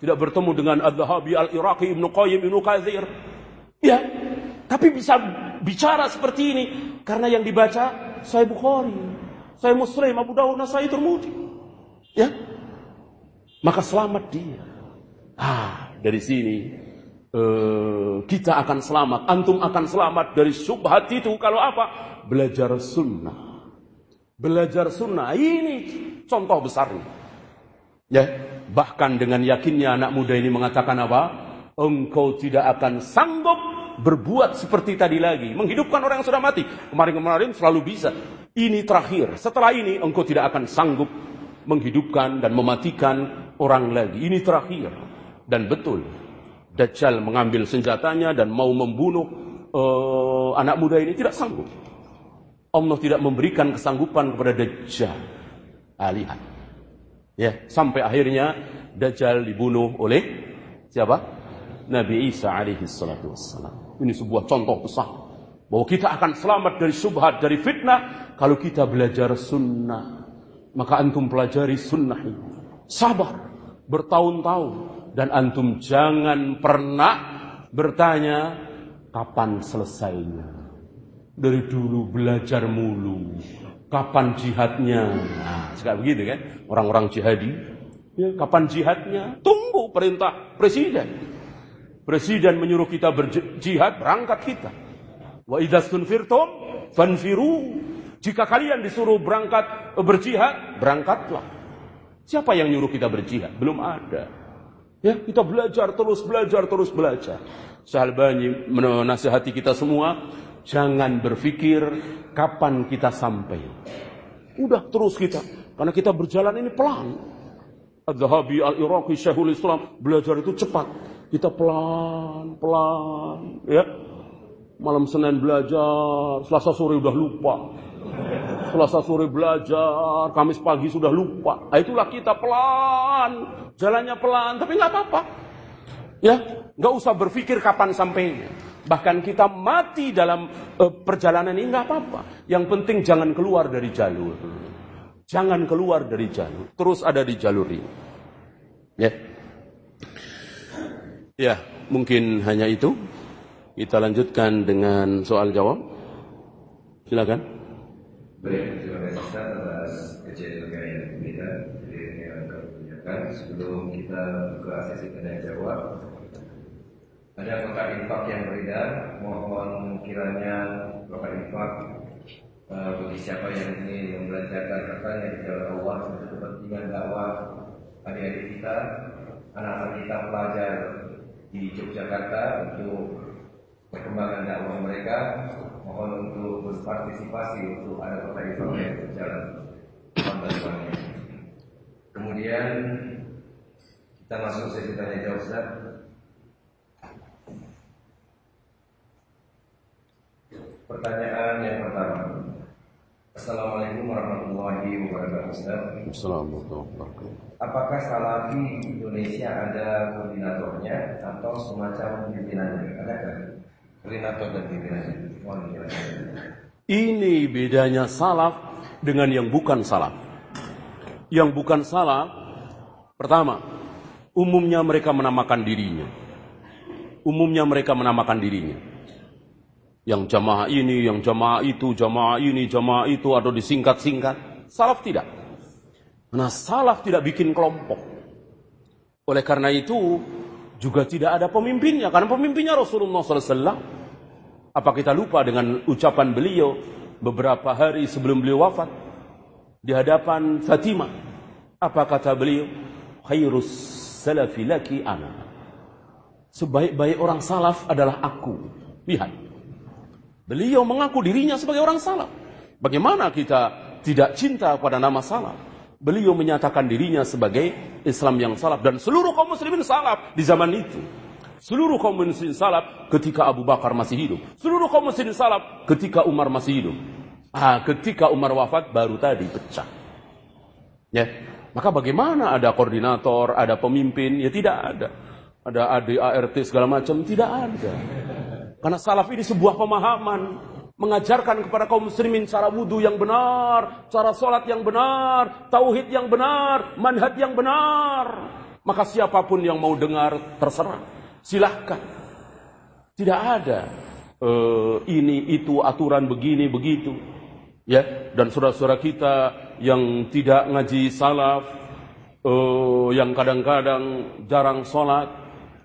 Tidak bertemu dengan Al-Dhahabi, Al-Iraqi, Ibn Qayyim, Ibn Qazir. Ya. Tapi bisa bicara seperti ini. Karena yang dibaca, saya Bukhari. Saya Muslim, Abu Dawud, Nasai, Turmudi. Ya. Maka selamat dia. Ah, dari sini uh, kita akan selamat. Antum akan selamat dari subhat itu. Kalau apa? Belajar sunnah. Belajar sunnah. Ini contoh besarnya. Ya. Bahkan dengan yakinnya anak muda ini mengatakan apa? Engkau tidak akan sanggup berbuat seperti tadi lagi. Menghidupkan orang yang sudah mati. Kemarin-kemarin selalu bisa. Ini terakhir. Setelah ini engkau tidak akan sanggup menghidupkan dan mematikan orang lagi. Ini terakhir. Dan betul, Dajjal mengambil senjatanya dan mau membunuh uh, anak muda ini tidak sanggup. Allah tidak memberikan kesanggupan kepada Dajjal. Ah, lihat. Ya, sampai akhirnya Dajjal dibunuh oleh siapa? Nabi Isa alaihi salatu wassalam. Ini sebuah contoh besar bahwa kita akan selamat dari subhat, dari fitnah kalau kita belajar sunnah. Maka antum pelajari sunnah ini. Sabar bertahun-tahun dan antum jangan pernah bertanya kapan selesainya. Dari dulu belajar mulu. Kapan jihadnya? Nah, begitu kan? Orang-orang jihadi. Ya, kapan jihadnya? Tunggu perintah presiden. Presiden menyuruh kita berjihad, berangkat kita. Wa idza sunfirtum fanfiru. Jika kalian disuruh berangkat berjihad, berangkatlah. Siapa yang nyuruh kita berjihad? Belum ada. Ya, kita belajar terus, belajar terus, belajar. Syalbani menasihati kita semua, jangan berpikir kapan kita sampai. Udah terus kita, karena kita berjalan ini pelan. Al-Dhahabi, Al-Iraqi, Syekhul Islam, belajar itu cepat. Kita pelan, pelan, ya. Malam Senin belajar, Selasa sore udah lupa. Selasa sore belajar, Kamis pagi sudah lupa. Nah, itulah kita pelan, jalannya pelan, tapi nggak apa-apa. Ya, nggak usah berpikir kapan sampainya. Bahkan kita mati dalam uh, perjalanan ini nggak apa-apa. Yang penting jangan keluar dari jalur. Jangan keluar dari jalur. Terus ada di jalur ini. Ya. Ya, mungkin hanya itu. Kita lanjutkan dengan soal jawab. Silakan. Baik, terima kasih Ustaz atas kejadian yang kita yang kebanyakan sebelum kita buka sesi tanya jawab. Ada kotak infak yang beredar, mohon kiranya kotak infak uh, bagi siapa yang ingin membelanjakan hartanya di jalan Allah untuk kepentingan dakwah adik-adik kita, anak-anak kita pelajar di Yogyakarta untuk perkembangan dakwah mereka mohon untuk berpartisipasi untuk ada Islam yang berjalan bantuannya. Kemudian kita masuk sesi tanya jawab Ustaz. Pertanyaan yang pertama. Assalamualaikum warahmatullahi wabarakatuh. Assalamualaikum warahmatullahi wabarakatuh. Apakah Salafi Indonesia ada koordinatornya atau semacam pimpinannya? Adakah Ini bedanya salaf dengan yang bukan salaf. Yang bukan salaf, pertama, umumnya mereka menamakan dirinya. Umumnya mereka menamakan dirinya. Yang jamaah ini, yang jamaah itu, jamaah ini, jamaah itu, atau disingkat-singkat. Salaf tidak. Nah, salaf tidak bikin kelompok. Oleh karena itu, juga tidak ada pemimpinnya. Karena pemimpinnya Rasulullah SAW. Apa kita lupa dengan ucapan beliau beberapa hari sebelum beliau wafat? di hadapan Fatimah. Apa kata beliau? Khairus salafi laki ana. Sebaik-baik orang salaf adalah aku. Lihat. Beliau mengaku dirinya sebagai orang salaf. Bagaimana kita tidak cinta pada nama salaf? Beliau menyatakan dirinya sebagai Islam yang salaf dan seluruh kaum muslimin salaf di zaman itu. Seluruh kaum muslimin salaf ketika Abu Bakar masih hidup. Seluruh kaum muslimin salaf ketika Umar masih hidup. Ah, ketika Umar wafat baru tadi pecah. Ya. Maka bagaimana ada koordinator, ada pemimpin? Ya tidak ada. Ada ADART segala macam, tidak ada. Karena salaf ini sebuah pemahaman mengajarkan kepada kaum muslimin cara wudhu yang benar, cara sholat yang benar, tauhid yang benar, manhaj yang benar. Maka siapa pun yang mau dengar terserah, silahkan. Tidak ada uh, ini itu aturan begini begitu. Ya dan saudara-saudara kita yang tidak ngaji salaf uh, yang kadang-kadang jarang sholat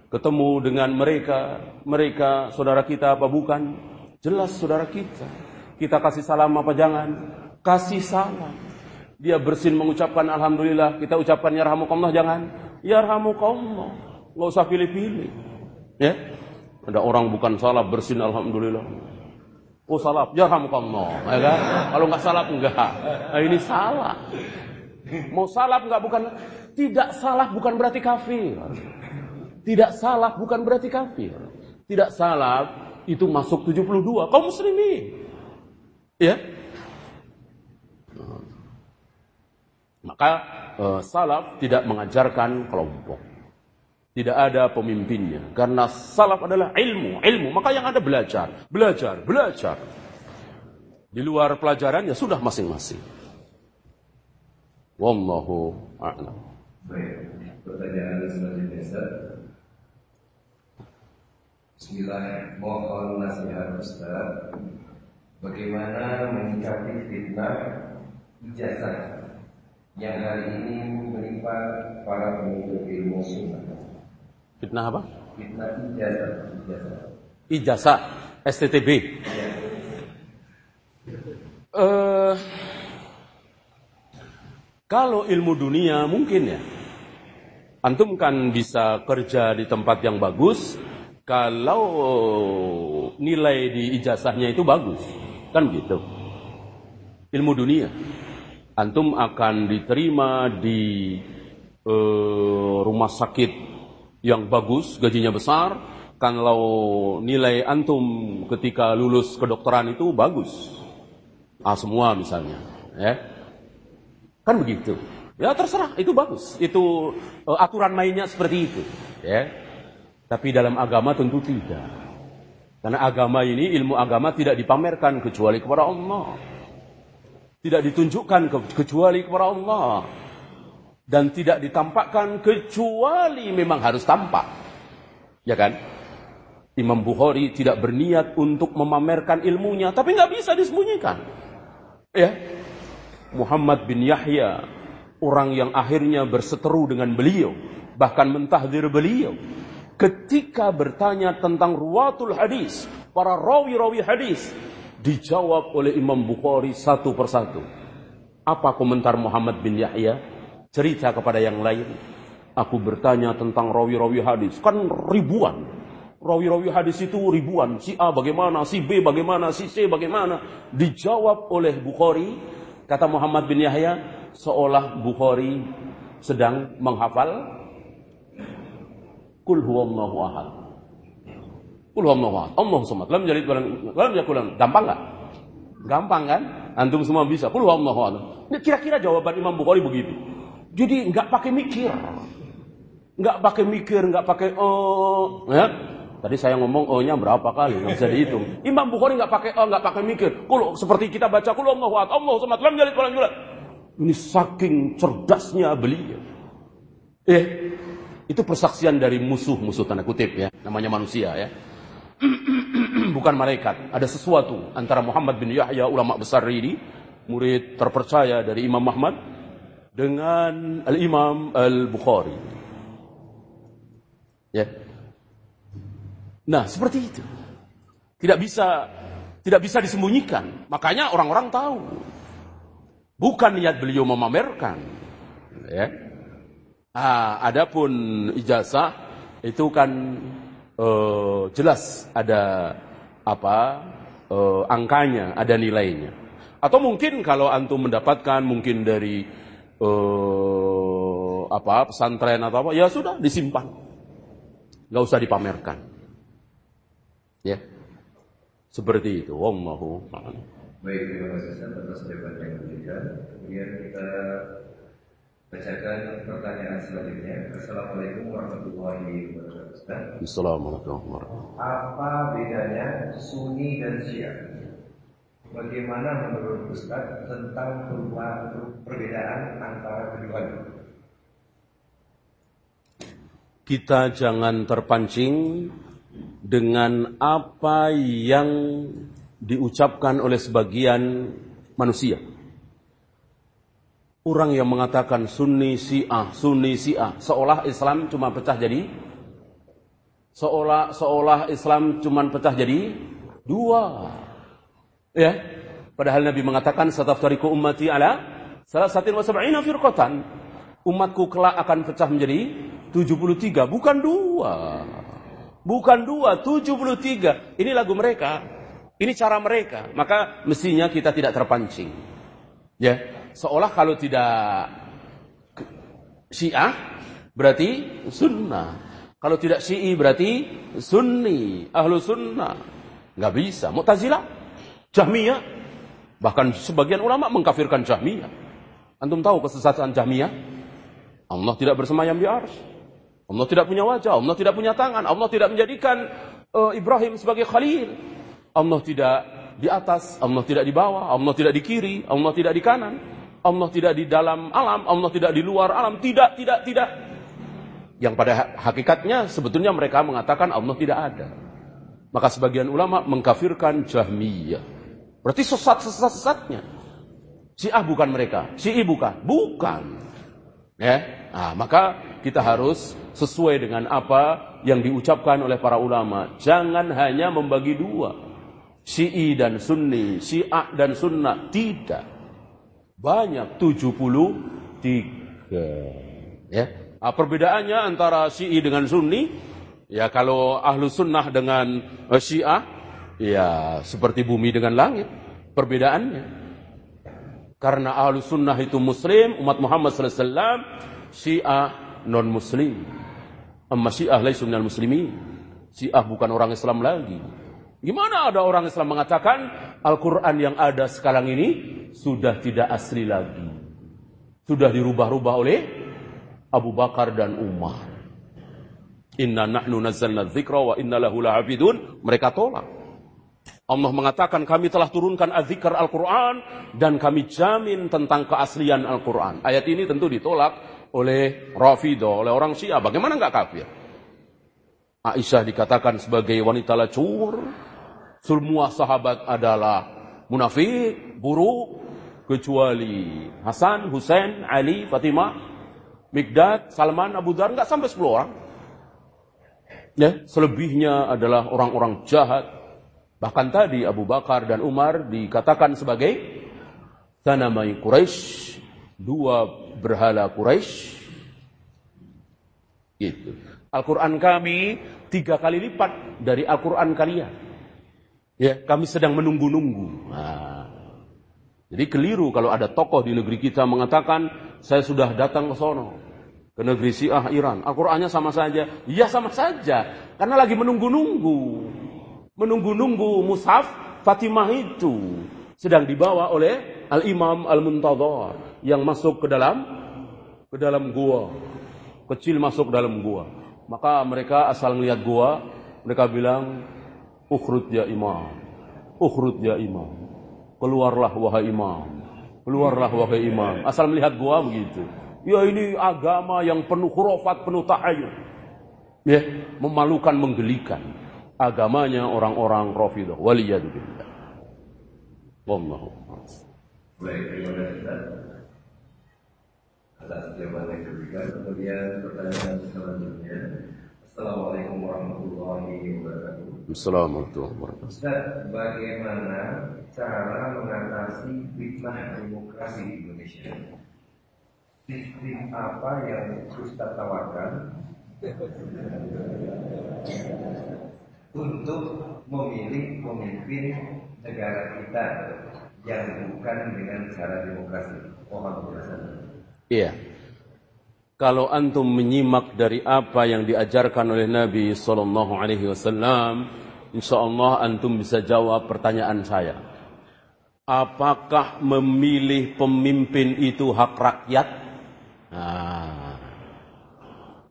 ketemu dengan mereka mereka saudara kita apa bukan? Jelas saudara kita. Kita kasih salam apa jangan? Kasih salam. Dia bersin mengucapkan alhamdulillah kita ucapkan yarhamukallah jangan? Yarhamukallah nggak usah pilih-pilih ya ada orang bukan salah bersin alhamdulillah Oh salaf, yarhamukallah. Ya kan? Kalau nggak salaf enggak. Nah, ini salah. Mau salaf enggak bukan tidak salah bukan berarti kafir. Tidak salah bukan berarti kafir. Tidak salah itu masuk 72 kaum muslimin. Ya. Maka uh, salaf tidak mengajarkan kelompok. Tidak ada pemimpinnya. Karena salaf adalah ilmu. Ilmu. Maka yang ada belajar. Belajar. Belajar. Di luar pelajaran ya sudah masing-masing. Wallahu a'lam. Pertanyaan selanjutnya Ustaz. Bismillah. Mohon nasihat Ustaz. Bagaimana menyikapi fitnah ijazah yang hari ini menimpa para penuntut ilmu sunnah? Fitnah apa? Fitnah ijazah. Ijazah. STTB. Uh, kalau ilmu dunia mungkin ya. Antum kan bisa kerja di tempat yang bagus kalau nilai di ijazahnya itu bagus. Kan gitu. Ilmu dunia. Antum akan diterima di uh, rumah sakit yang bagus, gajinya besar, kalau nilai antum ketika lulus kedokteran itu bagus. Ah semua misalnya, ya. Kan begitu. Ya terserah, itu bagus. Itu uh, aturan mainnya seperti itu, ya. Tapi dalam agama tentu tidak. Karena agama ini, ilmu agama tidak dipamerkan kecuali kepada Allah. Tidak ditunjukkan kecuali kepada Allah dan tidak ditampakkan kecuali memang harus tampak. Ya kan? Imam Bukhari tidak berniat untuk memamerkan ilmunya, tapi nggak bisa disembunyikan. Ya, Muhammad bin Yahya, orang yang akhirnya berseteru dengan beliau, bahkan mentahdir beliau, ketika bertanya tentang ruwatul hadis, para rawi-rawi hadis, dijawab oleh Imam Bukhari satu persatu. Apa komentar Muhammad bin Yahya? Cerita kepada yang lain. Aku bertanya tentang rawi-rawi hadis. Kan ribuan. Rawi-rawi hadis itu ribuan. Si A bagaimana, si B bagaimana, si C bagaimana. Dijawab oleh Bukhari. Kata Muhammad bin Yahya, seolah Bukhari sedang menghafal Kul huwallahu ahad. Kul huwallahu ahad. Allah samad. Lam jalid walam lam yakulam. Gampang enggak? Gampang kan? Antum semua bisa. Kul huwallahu ahad. Kira-kira jawaban Imam Bukhari begitu. Jadi nggak pakai mikir, nggak pakai mikir, nggak pakai oh, ya. Tadi saya ngomong oh-nya berapa kali, nggak bisa dihitung. Imam Bukhari nggak pakai oh, nggak pakai mikir. Kulo seperti kita baca kulo Allah wa Allah sama lam jalid walam. Ini saking cerdasnya beliau. Eh, itu persaksian dari musuh-musuh tanda kutip ya, namanya manusia ya. Bukan malaikat. Ada sesuatu antara Muhammad bin Yahya ulama besar ini, murid terpercaya dari Imam Muhammad dengan Al-Imam Al-Bukhari. Ya. Nah, seperti itu. Tidak bisa tidak bisa disembunyikan. Makanya orang-orang tahu. Bukan niat beliau memamerkan. Ya. Ah, adapun ijazah itu kan uh, jelas ada apa uh, angkanya, ada nilainya. Atau mungkin kalau antum mendapatkan mungkin dari uh, apa pesantren atau apa, ya sudah disimpan, nggak usah dipamerkan. Ya, seperti itu. Wallahu Baik, terima kasih atas jawaban yang diberikan. Kemudian kita bacakan pertanyaan selanjutnya. Assalamualaikum warahmatullahi wabarakatuh. Assalamualaikum warahmatullahi wabarakatuh. Apa bedanya Sunni dan Syiah? Bagaimana menurut Ustaz tentang perbedaan antara keduanya? Kita jangan terpancing dengan apa yang diucapkan oleh sebagian manusia. Orang yang mengatakan Sunni Syiah, Sunni Syiah, seolah Islam cuma pecah jadi seolah seolah Islam cuma pecah jadi dua. Ya. Padahal Nabi mengatakan sataftariqu ummati ala salasatin wa sab'ina firqatan. Umatku kelak akan pecah menjadi 73, bukan dua. Bukan dua, 73. Ini lagu mereka. Ini cara mereka, maka mestinya kita tidak terpancing. Ya, seolah kalau tidak Syiah berarti sunnah. Kalau tidak Syi'i berarti sunni, ahlu sunnah. Nggak bisa. Mu'tazilah, Jahmiyah. Bahkan sebagian ulama mengkafirkan Jahmiyah. Antum tahu kesesatan Jahmiyah? Allah tidak bersemayam di ars. Allah tidak punya wajah, Allah tidak punya tangan, Allah tidak menjadikan uh, Ibrahim sebagai khalil. Allah tidak di atas, Allah tidak di bawah, Allah tidak di kiri, Allah tidak di kanan, Allah tidak di dalam alam, Allah tidak di luar alam, tidak, tidak, tidak. Yang pada hakikatnya sebetulnya mereka mengatakan Allah tidak ada. Maka sebagian ulama mengkafirkan Jahmiyah. Berarti sesat-sesat-sesatnya. Syiah bukan mereka, Syi'i bukan, bukan. Ya, nah, maka kita harus sesuai dengan apa yang diucapkan oleh para ulama. Jangan hanya membagi dua. Syi'i dan Sunni, Syiah dan Sunnah. Tidak. Banyak 73. Ya. Nah, perbedaannya antara Syi'i dengan Sunni, ya kalau ahlu sunnah dengan uh, Syiah, ya seperti bumi dengan langit. Perbedaannya. Karena ahlu sunnah itu muslim, umat Muhammad SAW, Syiah non-muslim. Amma Syiah laisu minal muslimin. Syiah bukan orang Islam lagi. Gimana ada orang Islam mengatakan Al-Quran yang ada sekarang ini sudah tidak asli lagi. Sudah dirubah-rubah oleh Abu Bakar dan Umar. Inna nahnu nazzalna dzikra wa inna lahu la'abidun. Mereka tolak. Allah mengatakan kami telah turunkan adzikr Al-Quran dan kami jamin tentang keaslian Al-Quran. Ayat ini tentu ditolak oleh Rafidah, oleh orang Syiah. Bagaimana enggak kafir? Aisyah dikatakan sebagai wanita lacur, semua sahabat adalah munafik, buruk, kecuali Hasan, Husain, Ali, Fatimah, Mikdad, Salman, Abu Dhar, nggak sampai 10 orang. Ya, selebihnya adalah orang-orang jahat. Bahkan tadi Abu Bakar dan Umar dikatakan sebagai tanamai Quraisy, dua berhala Quraisy. Gitu. Al-Quran kami tiga kali lipat dari Al-Quran kalian. Ya, kami sedang menunggu-nunggu. Nah, jadi keliru kalau ada tokoh di negeri kita mengatakan, saya sudah datang ke sono. Ke negeri Syiah Iran. Al-Qur'annya sama saja. Iya sama saja. Karena lagi menunggu-nunggu. Menunggu-nunggu mushaf Fatimah itu. Sedang dibawa oleh Al-Imam Al-Muntadhar. Yang masuk ke dalam ke dalam gua. Kecil masuk dalam gua. Maka mereka asal melihat gua, mereka bilang, Ukhrud ya imam. Ukhrud ya imam. Keluarlah wahai imam. Keluarlah wahai imam. Asal melihat gua begitu. Ya ini agama yang penuh khurafat, penuh tahayul. Ya, memalukan, menggelikan. Agamanya orang-orang Rafidah. Waliyadzubillah. Wallahu Baik, terima kasih atas jawaban yang diberikan. Kemudian pertanyaan selanjutnya. Assalamualaikum warahmatullahi wabarakatuh. Assalamualaikum warahmatullahi wabarakatuh. Ustaz, bagaimana cara mengatasi fitnah demokrasi di Indonesia? Sistem apa yang Ustaz tawarkan untuk memilih pemimpin negara kita yang bukan dengan cara demokrasi? Mohon penjelasan. Iya. Kalau antum menyimak dari apa yang diajarkan oleh Nabi sallallahu alaihi wasallam, insyaallah antum bisa jawab pertanyaan saya. Apakah memilih pemimpin itu hak rakyat? Nah,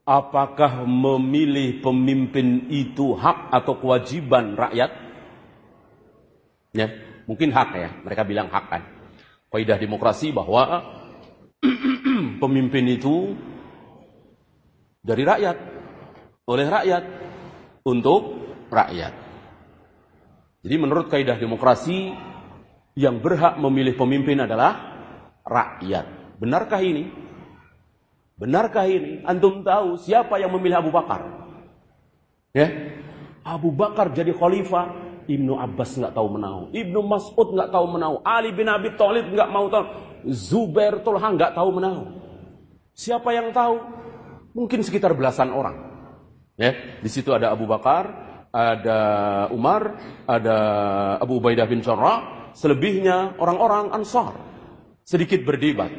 apakah memilih pemimpin itu hak atau kewajiban rakyat? Ya, mungkin hak ya. Mereka bilang hak kan. Kaidah demokrasi bahwa pemimpin itu dari rakyat, oleh rakyat, untuk rakyat. Jadi menurut kaidah demokrasi, yang berhak memilih pemimpin adalah rakyat. Benarkah ini? Benarkah ini? Antum tahu siapa yang memilih Abu Bakar? Ya, Abu Bakar jadi khalifah. Ibnu Abbas nggak tahu menau, Ibnu Mas'ud nggak tahu menau, Ali bin Abi Thalib nggak mau tahu, Zubair Tulha nggak tahu menau. Siapa yang tahu? mungkin sekitar belasan orang. Ya, di situ ada Abu Bakar, ada Umar, ada Abu Ubaidah bin Jarrah, selebihnya orang-orang Ansar. Sedikit berdebat.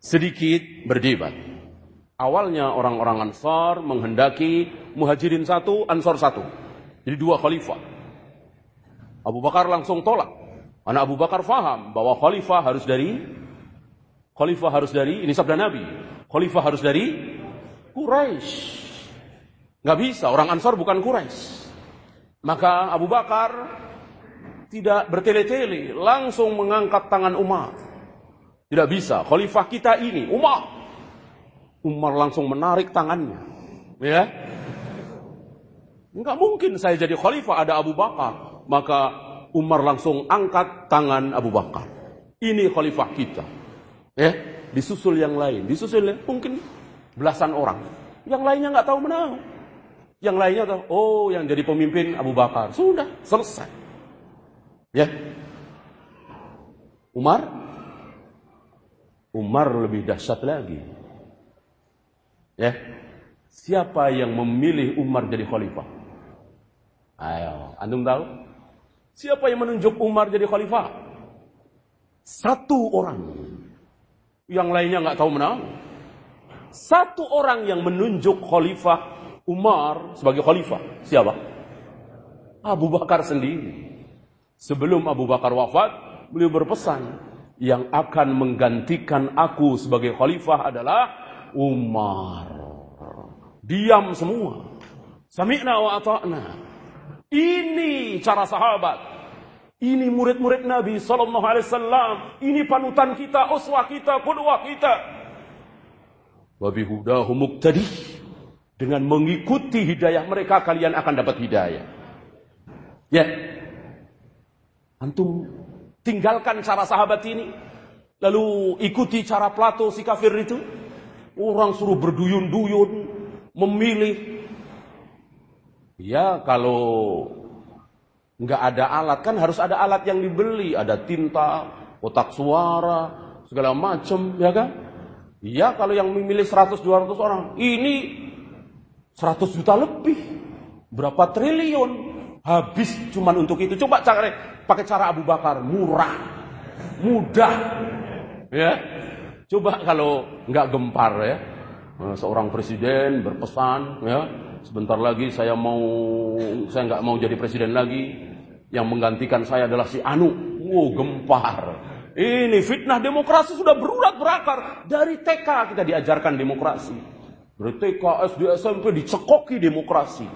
Sedikit berdebat. Awalnya orang-orang Ansar menghendaki Muhajirin satu, Ansar satu. Jadi dua khalifah. Abu Bakar langsung tolak. Karena Abu Bakar faham bahwa khalifah harus dari khalifah harus dari ini sabda Nabi Khalifah harus dari Quraisy. Nggak bisa, orang Ansar bukan Quraisy. Maka Abu Bakar tidak bertele-tele, langsung mengangkat tangan Umar. Tidak bisa, khalifah kita ini, Umar. Umar langsung menarik tangannya. Ya. Enggak mungkin saya jadi khalifah ada Abu Bakar. Maka Umar langsung angkat tangan Abu Bakar. Ini khalifah kita. Ya disusul yang lain, disusul yang, mungkin belasan orang. Yang lainnya nggak tahu menang. Yang lainnya tahu, oh yang jadi pemimpin Abu Bakar. Sudah, selesai. Ya. Umar Umar lebih dahsyat lagi. Ya. Siapa yang memilih Umar jadi khalifah? Ayo, antum tahu? Siapa yang menunjuk Umar jadi khalifah? Satu orang yang lainnya nggak tahu menang. Satu orang yang menunjuk Khalifah Umar sebagai Khalifah. Siapa? Abu Bakar sendiri. Sebelum Abu Bakar wafat, beliau berpesan, yang akan menggantikan aku sebagai Khalifah adalah Umar. Diam semua. Sami'na wa ata'na. Ini cara sahabat. Ini murid-murid Nabi Sallallahu Alaihi Wasallam. Ini panutan kita, uswah kita, qudwah kita. Wabihudahu muqtadi. Dengan mengikuti hidayah mereka, kalian akan dapat hidayah. Ya. Antum tinggalkan cara sahabat ini. Lalu ikuti cara Plato si kafir itu. Orang suruh berduyun-duyun. Memilih. Ya kalau nggak ada alat kan harus ada alat yang dibeli ada tinta kotak suara segala macam ya kan iya kalau yang memilih 100 200 orang ini 100 juta lebih berapa triliun habis cuman untuk itu coba cari pakai cara Abu Bakar murah mudah ya coba kalau nggak gempar ya seorang presiden berpesan ya sebentar lagi saya mau saya nggak mau jadi presiden lagi yang menggantikan saya adalah si Anu. Wow, gempar. Ini fitnah demokrasi sudah berurat berakar. Dari TK kita diajarkan demokrasi. Dari TK, SD, SMP dicekoki demokrasi.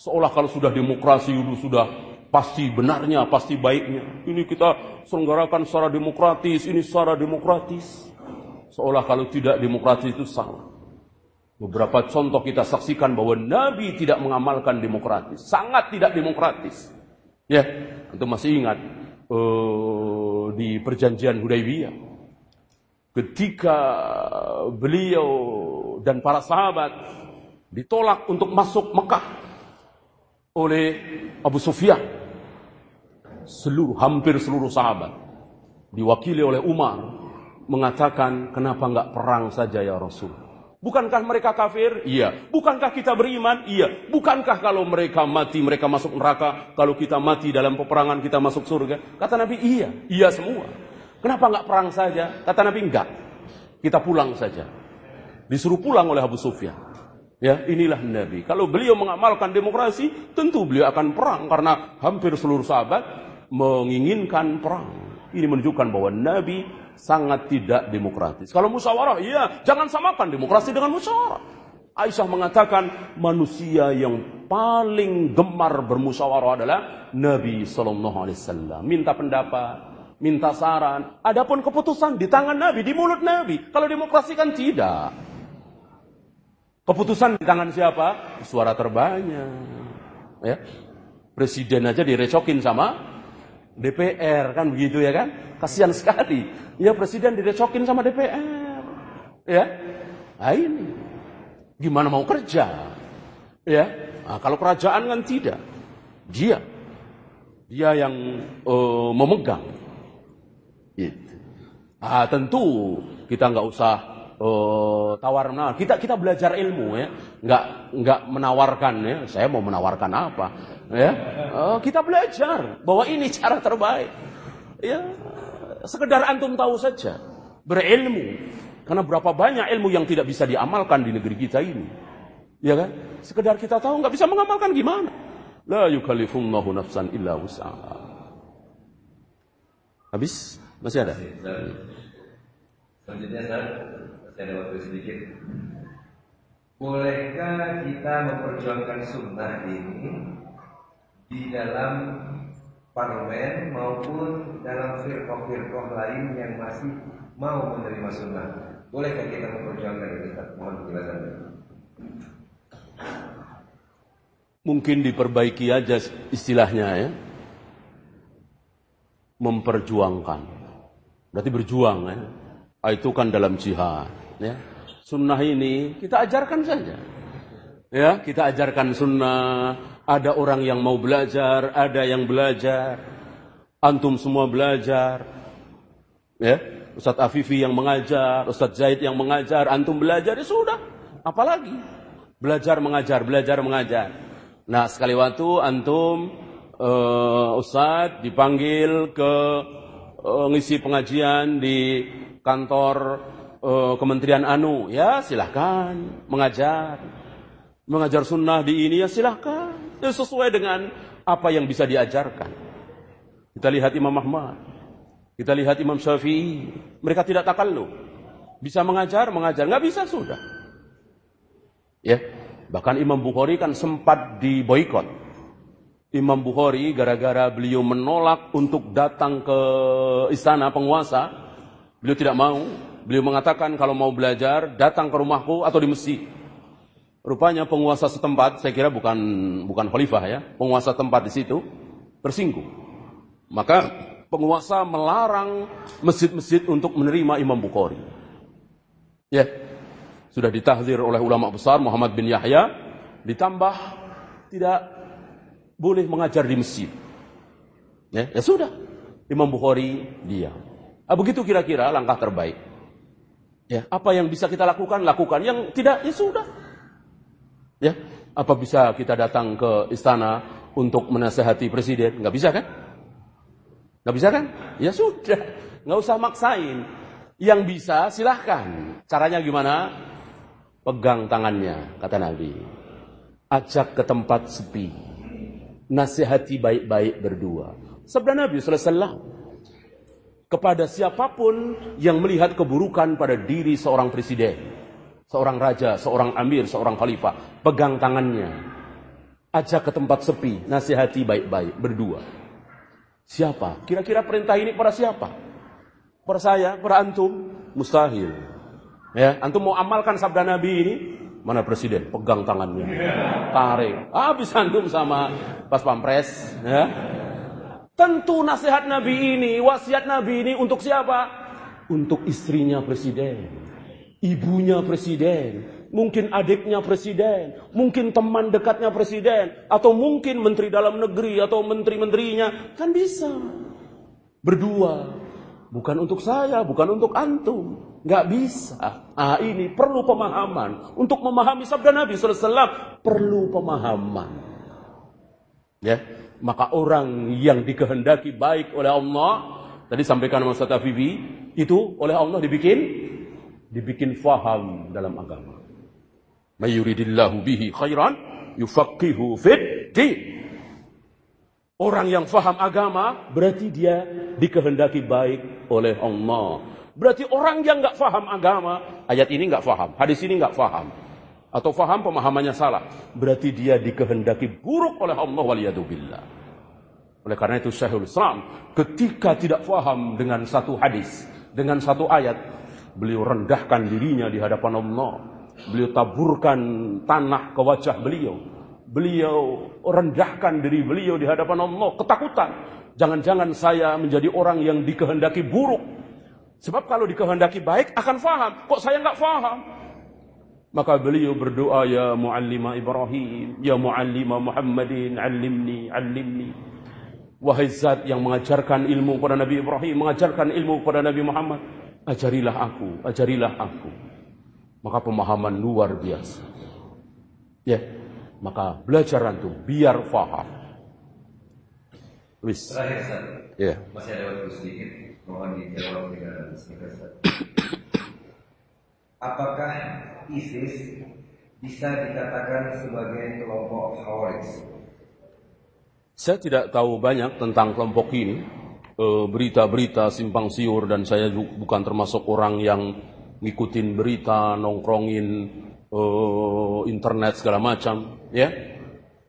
Seolah kalau sudah demokrasi itu sudah pasti benarnya, pasti baiknya. Ini kita selenggarakan secara demokratis, ini secara demokratis. Seolah kalau tidak demokratis itu salah. Beberapa contoh kita saksikan bahwa Nabi tidak mengamalkan demokratis. Sangat tidak demokratis. Ya, itu masih ingat uh, di perjanjian Hudaybiyah. Ketika beliau dan para sahabat ditolak untuk masuk Mekah. Oleh Abu Sufyan. Seluruh, hampir seluruh sahabat. Diwakili oleh Umar. Mengatakan, kenapa enggak perang saja ya Rasul? Bukankah mereka kafir? Iya. Bukankah kita beriman? Iya. Bukankah kalau mereka mati, mereka masuk neraka? Kalau kita mati dalam peperangan, kita masuk surga? Kata Nabi, iya. Iya semua. Kenapa enggak perang saja? Kata Nabi, enggak. Kita pulang saja. Disuruh pulang oleh Abu Sufyan. Ya, inilah Nabi. Kalau beliau mengamalkan demokrasi, tentu beliau akan perang karena hampir seluruh sahabat menginginkan perang. Ini menunjukkan bahwa Nabi sangat tidak demokratis. Kalau musyawarah, iya, jangan samakan demokrasi dengan musyawarah. Aisyah mengatakan manusia yang paling gemar bermusyawarah adalah Nabi Shallallahu Alaihi Wasallam. Minta pendapat, minta saran. Adapun keputusan di tangan Nabi, di mulut Nabi. Kalau demokrasi kan tidak. Keputusan di tangan siapa? Suara terbanyak. Ya. Presiden aja direcokin sama DPR kan begitu ya kan? Kasihan sekali. Ya presiden direcokin sama DPR. Ya. Nah ini. Gimana mau kerja? Ya. Nah, kalau kerajaan kan tidak. Dia. Dia yang uh, memegang. Gitu. Ah, tentu kita nggak usah uh, tawar menawar. Kita kita belajar ilmu ya, nggak nggak menawarkan ya. Saya mau menawarkan apa? Ya, uh, kita belajar bahwa ini cara terbaik. Ya, sekedar antum tahu saja, berilmu. Karena berapa banyak ilmu yang tidak bisa diamalkan di negeri kita ini. Ya kan? Sekedar kita tahu nggak bisa mengamalkan gimana? La yukallifullahu nafsan illa wus'aha. Habis? Masih ada? Selanjutnya, ada waktu sedikit. Bolehkah kita memperjuangkan sunnah ini di dalam parlemen maupun dalam firqah-firqah lain yang masih mau menerima sunnah. Bolehkah kita memperjuangkan itu? Mohon penjelasannya. Mungkin diperbaiki aja istilahnya ya. Memperjuangkan. Berarti berjuang ya. Ah, itu kan dalam jihad ya. Sunnah ini kita ajarkan saja. Ya, kita ajarkan sunnah. Ada orang yang mau belajar, ada yang belajar. Antum semua belajar. Ya, Ustadz Afifi yang mengajar, Ustadz Zaid yang mengajar, antum belajar, ya sudah. Apalagi? Belajar mengajar, belajar mengajar. Nah, sekali waktu antum uh, Ustadz dipanggil ke uh, ngisi pengajian di kantor uh, Kementerian Anu, ya silahkan mengajar mengajar sunnah di ini ya silahkan. Ya sesuai dengan apa yang bisa diajarkan. Kita lihat Imam Ahmad. Kita lihat Imam Syafi'i. Mereka tidak takallu. Bisa mengajar, mengajar. Nggak bisa, sudah. Ya. Bahkan Imam Bukhari kan sempat diboykot. Imam Bukhari gara-gara beliau menolak untuk datang ke istana penguasa. Beliau tidak mau. Beliau mengatakan kalau mau belajar datang ke rumahku atau di masjid. Rupanya penguasa setempat, saya kira bukan bukan khalifah ya, penguasa tempat di situ tersinggung. Maka penguasa melarang masjid-masjid untuk menerima Imam Bukhari. Ya, sudah ditahzir oleh ulama besar Muhammad bin Yahya, ditambah tidak boleh mengajar di masjid. Ya, ya sudah, Imam Bukhari diam. Ah, begitu kira-kira langkah terbaik. Ya, apa yang bisa kita lakukan, lakukan. Yang tidak, ya sudah. Ya, apa bisa kita datang ke istana untuk menasehati presiden? Nggak bisa kan? Nggak bisa kan? Ya sudah, nggak usah maksain. Yang bisa silahkan. Caranya gimana? Pegang tangannya, kata Nabi. Ajak ke tempat sepi. Nasihati baik-baik berdua. Sabda Nabi SAW. Kepada siapa pun yang melihat keburukan pada diri seorang presiden seorang raja, seorang amir, seorang khalifah, pegang tangannya, ajak ke tempat sepi, nasihati baik-baik, berdua. Siapa? Kira-kira perintah ini pada siapa? Pada saya, pada antum? Mustahil. Ya, antum mau amalkan sabda Nabi ini? Mana presiden? Pegang tangannya. Tarik. Habis antum sama pas pampres. Ya. Tentu nasihat Nabi ini, wasiat Nabi ini untuk siapa? Untuk istrinya presiden ibunya presiden, mungkin adiknya presiden, mungkin teman dekatnya presiden, atau mungkin menteri dalam negeri atau menteri-menterinya, kan bisa. Berdua, bukan untuk saya, bukan untuk antum. Nggak bisa. Ah ini perlu pemahaman. Untuk memahami sabda Nabi SAW, perlu pemahaman. Ya, maka orang yang dikehendaki baik oleh Allah, tadi sampaikan Mas Tafibi, itu oleh Allah dibikin dibikin faham dalam agama. Mayuridillahu bihi khairan yufaqihu din. Orang yang faham agama berarti dia dikehendaki baik oleh Allah. Berarti orang yang nggak faham agama, ayat ini nggak faham, hadis ini nggak faham, atau faham pemahamannya salah, berarti dia dikehendaki buruk oleh Allah waliyadzubillah. Oleh karena itu Syekhul Islam ketika tidak faham dengan satu hadis, dengan satu ayat, beliau rendahkan dirinya di hadapan Allah. Beliau taburkan tanah ke wajah beliau. Beliau rendahkan diri beliau di hadapan Allah, ketakutan. Jangan-jangan saya menjadi orang yang dikehendaki buruk Sebab kalau dikehendaki baik akan faham. Kok saya nggak faham? Maka beliau berdoa, Ya Muallima Ibrahim, Ya Muallima Muhammadin, Alimni, Alimni. Wahai zat yang mengajarkan ilmu kepada Nabi Ibrahim, mengajarkan ilmu kepada Nabi Muhammad. Ajarilah aku, ajarilah aku. Maka pemahaman luar biasa. Ya, maka belajar antum biar faham. Wis. Terakhir, Ya. Masih ada waktu sedikit. Mohon dijawab dengan singkat Apakah ISIS bisa dikatakan sebagai kelompok Khawarij? Saya tidak tahu banyak tentang kelompok ini. Eh, berita-berita simpang siur dan saya bukan termasuk orang yang ngikutin berita, nongkrongin uh, internet segala macam, ya.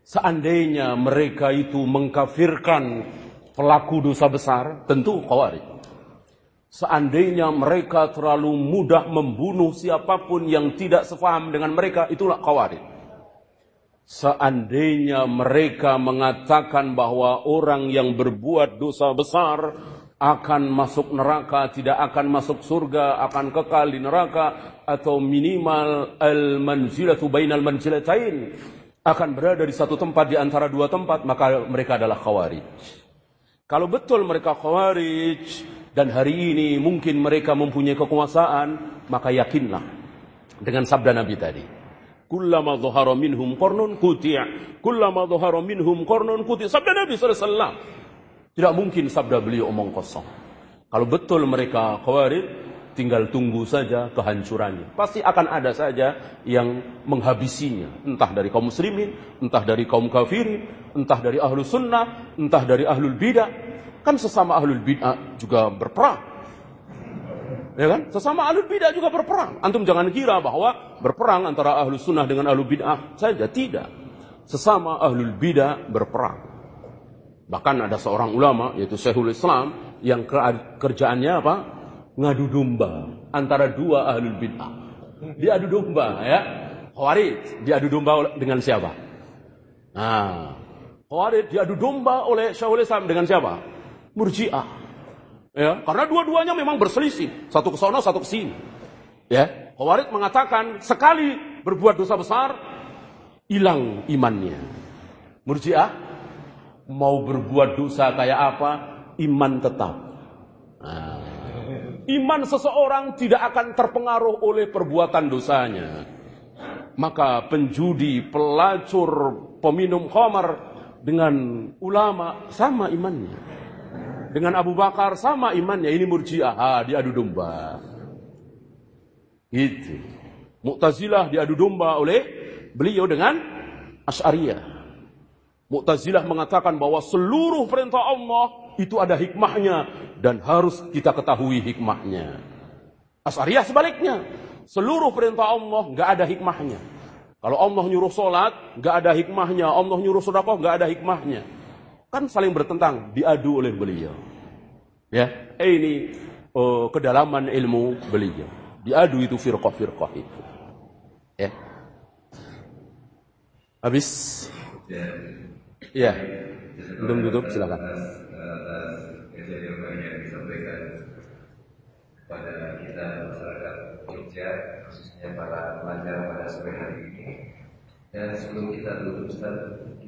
Seandainya mereka itu mengkafirkan pelaku dosa besar, tentu khawarij. Seandainya mereka terlalu mudah membunuh siapa pun yang tidak sefaham dengan mereka, itulah khawarij. Seandainya mereka mengatakan bahwa orang yang berbuat dosa besar akan masuk neraka, tidak akan masuk surga, akan kekal di neraka, atau minimal al-manzilatu bainal manzilatain, akan berada di satu tempat di antara dua tempat, maka mereka adalah khawarij. Kalau betul mereka khawarij, dan hari ini mungkin mereka mempunyai kekuasaan, maka yakinlah dengan sabda Nabi tadi. Kullama dhahara minhum qarnun kuti' kullama dhahara minhum qarnun kuti' sabda Nabi SAW tidak mungkin sabda beliau omong kosong. Kalau betul mereka khawarij tinggal tunggu saja kehancurannya. Pasti akan ada saja yang menghabisinya. Entah dari kaum muslimin entah dari kaum kafirin entah dari ahlu sunnah entah dari ahlul bidah Kan sesama ahlul bid'ah juga berperang. Ya kan? Sesama ahlul bid'ah juga berperang. Antum jangan kira bahwa berperang antara ahlul sunnah dengan ahlul bid'ah saja. Tidak. Sesama ahlul bid'ah berperang. Bahkan ada seorang ulama, yaitu Syekhul Islam, yang kerjaannya apa? Ngadu domba antara dua ahlul bid'ah. Diadu domba, ya. Khawarij diadu domba dengan siapa? Nah, Khawarij diadu domba oleh Syekhul Islam dengan siapa? Murji'ah. Ya, karena dua-duanya memang berselisih, satu ke sana, satu ke sini. Ya, Khawarij mengatakan sekali berbuat dosa besar hilang imannya. Murji'ah mau berbuat dosa kayak apa, iman tetap. Nah, iman seseorang tidak akan terpengaruh oleh perbuatan dosanya. Maka penjudi, pelacur, peminum khamar dengan ulama sama imannya. Dengan Abu Bakar sama imannya. Ini murjiah. Ha, diadu domba. Itu. Mu'tazilah diadu domba oleh beliau dengan Asy'ariyah. Mu'tazilah mengatakan bahwa seluruh perintah Allah itu ada hikmahnya dan harus kita ketahui hikmahnya. Asy'ariyah sebaliknya. Seluruh perintah Allah nggak ada hikmahnya. Kalau Allah nyuruh sholat, nggak ada hikmahnya. Allah nyuruh sedekah, nggak ada hikmahnya. Kan saling bertentang, diadu oleh beliau. Ya, eh, ini oh, kedalaman ilmu beliau. Diadu itu firqah-firqah itu. Ya. Habis? Ya. Belum tutup, silakan. pada kita masyarakat kerja khususnya para pelajar pada sore hari ini. Dan sebelum kita tutup Ustaz,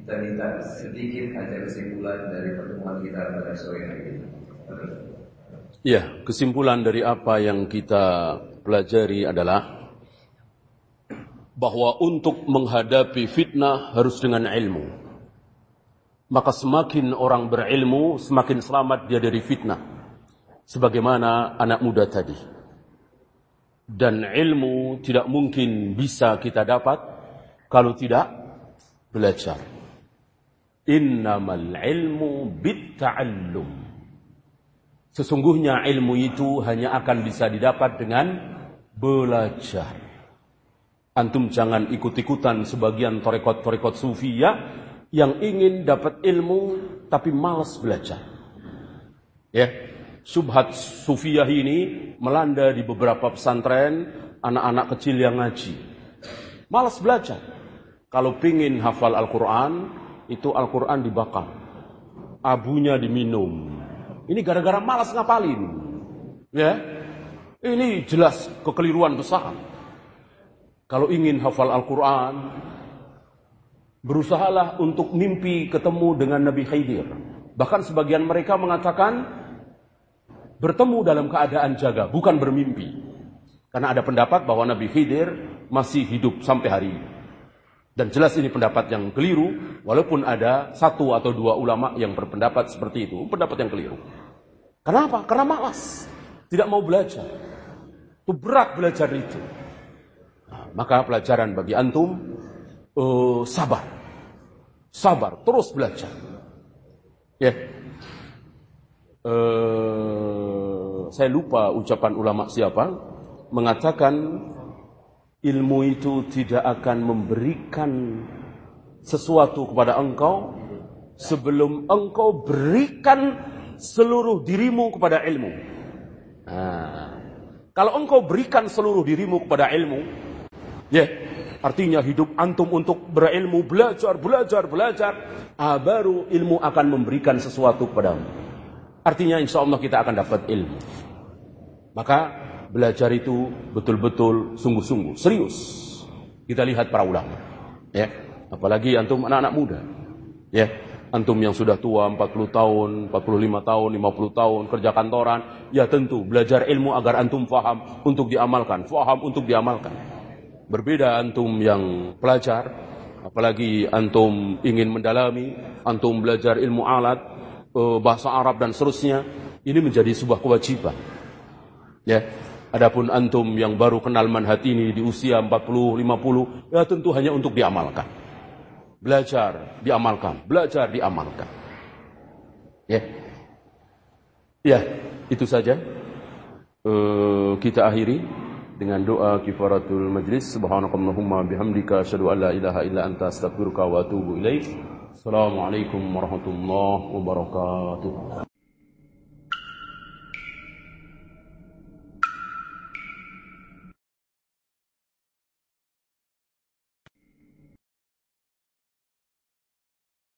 kita minta sedikit aja kesimpulan dari pertemuan kita pada sore hari ini. Ya, kesimpulan dari apa yang kita pelajari adalah bahwa untuk menghadapi fitnah harus dengan ilmu. Maka semakin orang berilmu, semakin selamat dia dari fitnah. Sebagaimana anak muda tadi. Dan ilmu tidak mungkin bisa kita dapat kalau tidak belajar. Innamal ilmu bitta'allum. Sesungguhnya ilmu itu hanya akan bisa didapat dengan belajar. Antum jangan ikut-ikutan sebagian torekot-torekot sufia yang ingin dapat ilmu tapi malas belajar. Ya, subhat sufiyah ini melanda di beberapa pesantren anak-anak kecil yang ngaji. Malas belajar. Kalau pingin hafal Al-Quran, itu Al-Quran dibakar. Abunya diminum. Ini gara-gara malas ngapalin. Ya, ini jelas kekeliruan besar. Kalau ingin hafal Al-Quran, berusahalah untuk mimpi ketemu dengan Nabi Khidir. Bahkan sebagian mereka mengatakan bertemu dalam keadaan jaga, bukan bermimpi. Karena ada pendapat bahwa Nabi Khidir masih hidup sampai hari ini. Dan jelas ini pendapat yang keliru, walaupun ada satu atau dua ulama yang berpendapat seperti itu, pendapat yang keliru. Kenapa? Karena malas, tidak mau belajar. Itu berat belajar itu. Maka pelajaran bagi antum uh, sabar. Sabar, terus belajar. Ya. Yeah. Uh, saya lupa ucapan ulama siapa mengatakan ilmu itu tidak akan memberikan sesuatu kepada engkau sebelum engkau berikan seluruh dirimu kepada ilmu. Nah, kalau engkau berikan seluruh dirimu kepada ilmu, Ya, artinya hidup antum untuk berilmu, belajar, belajar, belajar. Ah, baru ilmu akan memberikan sesuatu kepadamu. Artinya insya Allah kita akan dapat ilmu. Maka belajar itu betul-betul sungguh-sungguh, serius. Kita lihat para ulama. Ya, apalagi antum anak-anak muda. Ya, antum yang sudah tua 40 tahun, 45 tahun, 50 tahun kerja kantoran, ya tentu belajar ilmu agar antum faham untuk diamalkan, faham untuk diamalkan. Berbeda antum yang pelajar, apalagi antum ingin mendalami, antum belajar ilmu alat, eh, bahasa Arab dan seterusnya, ini menjadi sebuah kewajiban. Ya, adapun antum yang baru kenal manhat ini di usia 40, 50, ya tentu hanya untuk diamalkan. Belajar, diamalkan, belajar, diamalkan. Ya. Ya, itu saja. Uh, kita akhiri dengan doa kifaratul majlis subhanakallahumma bihamdika asyhadu an la ilaha illa anta astaghfiruka wa atubu ilaik assalamualaikum warahmatullahi wabarakatuh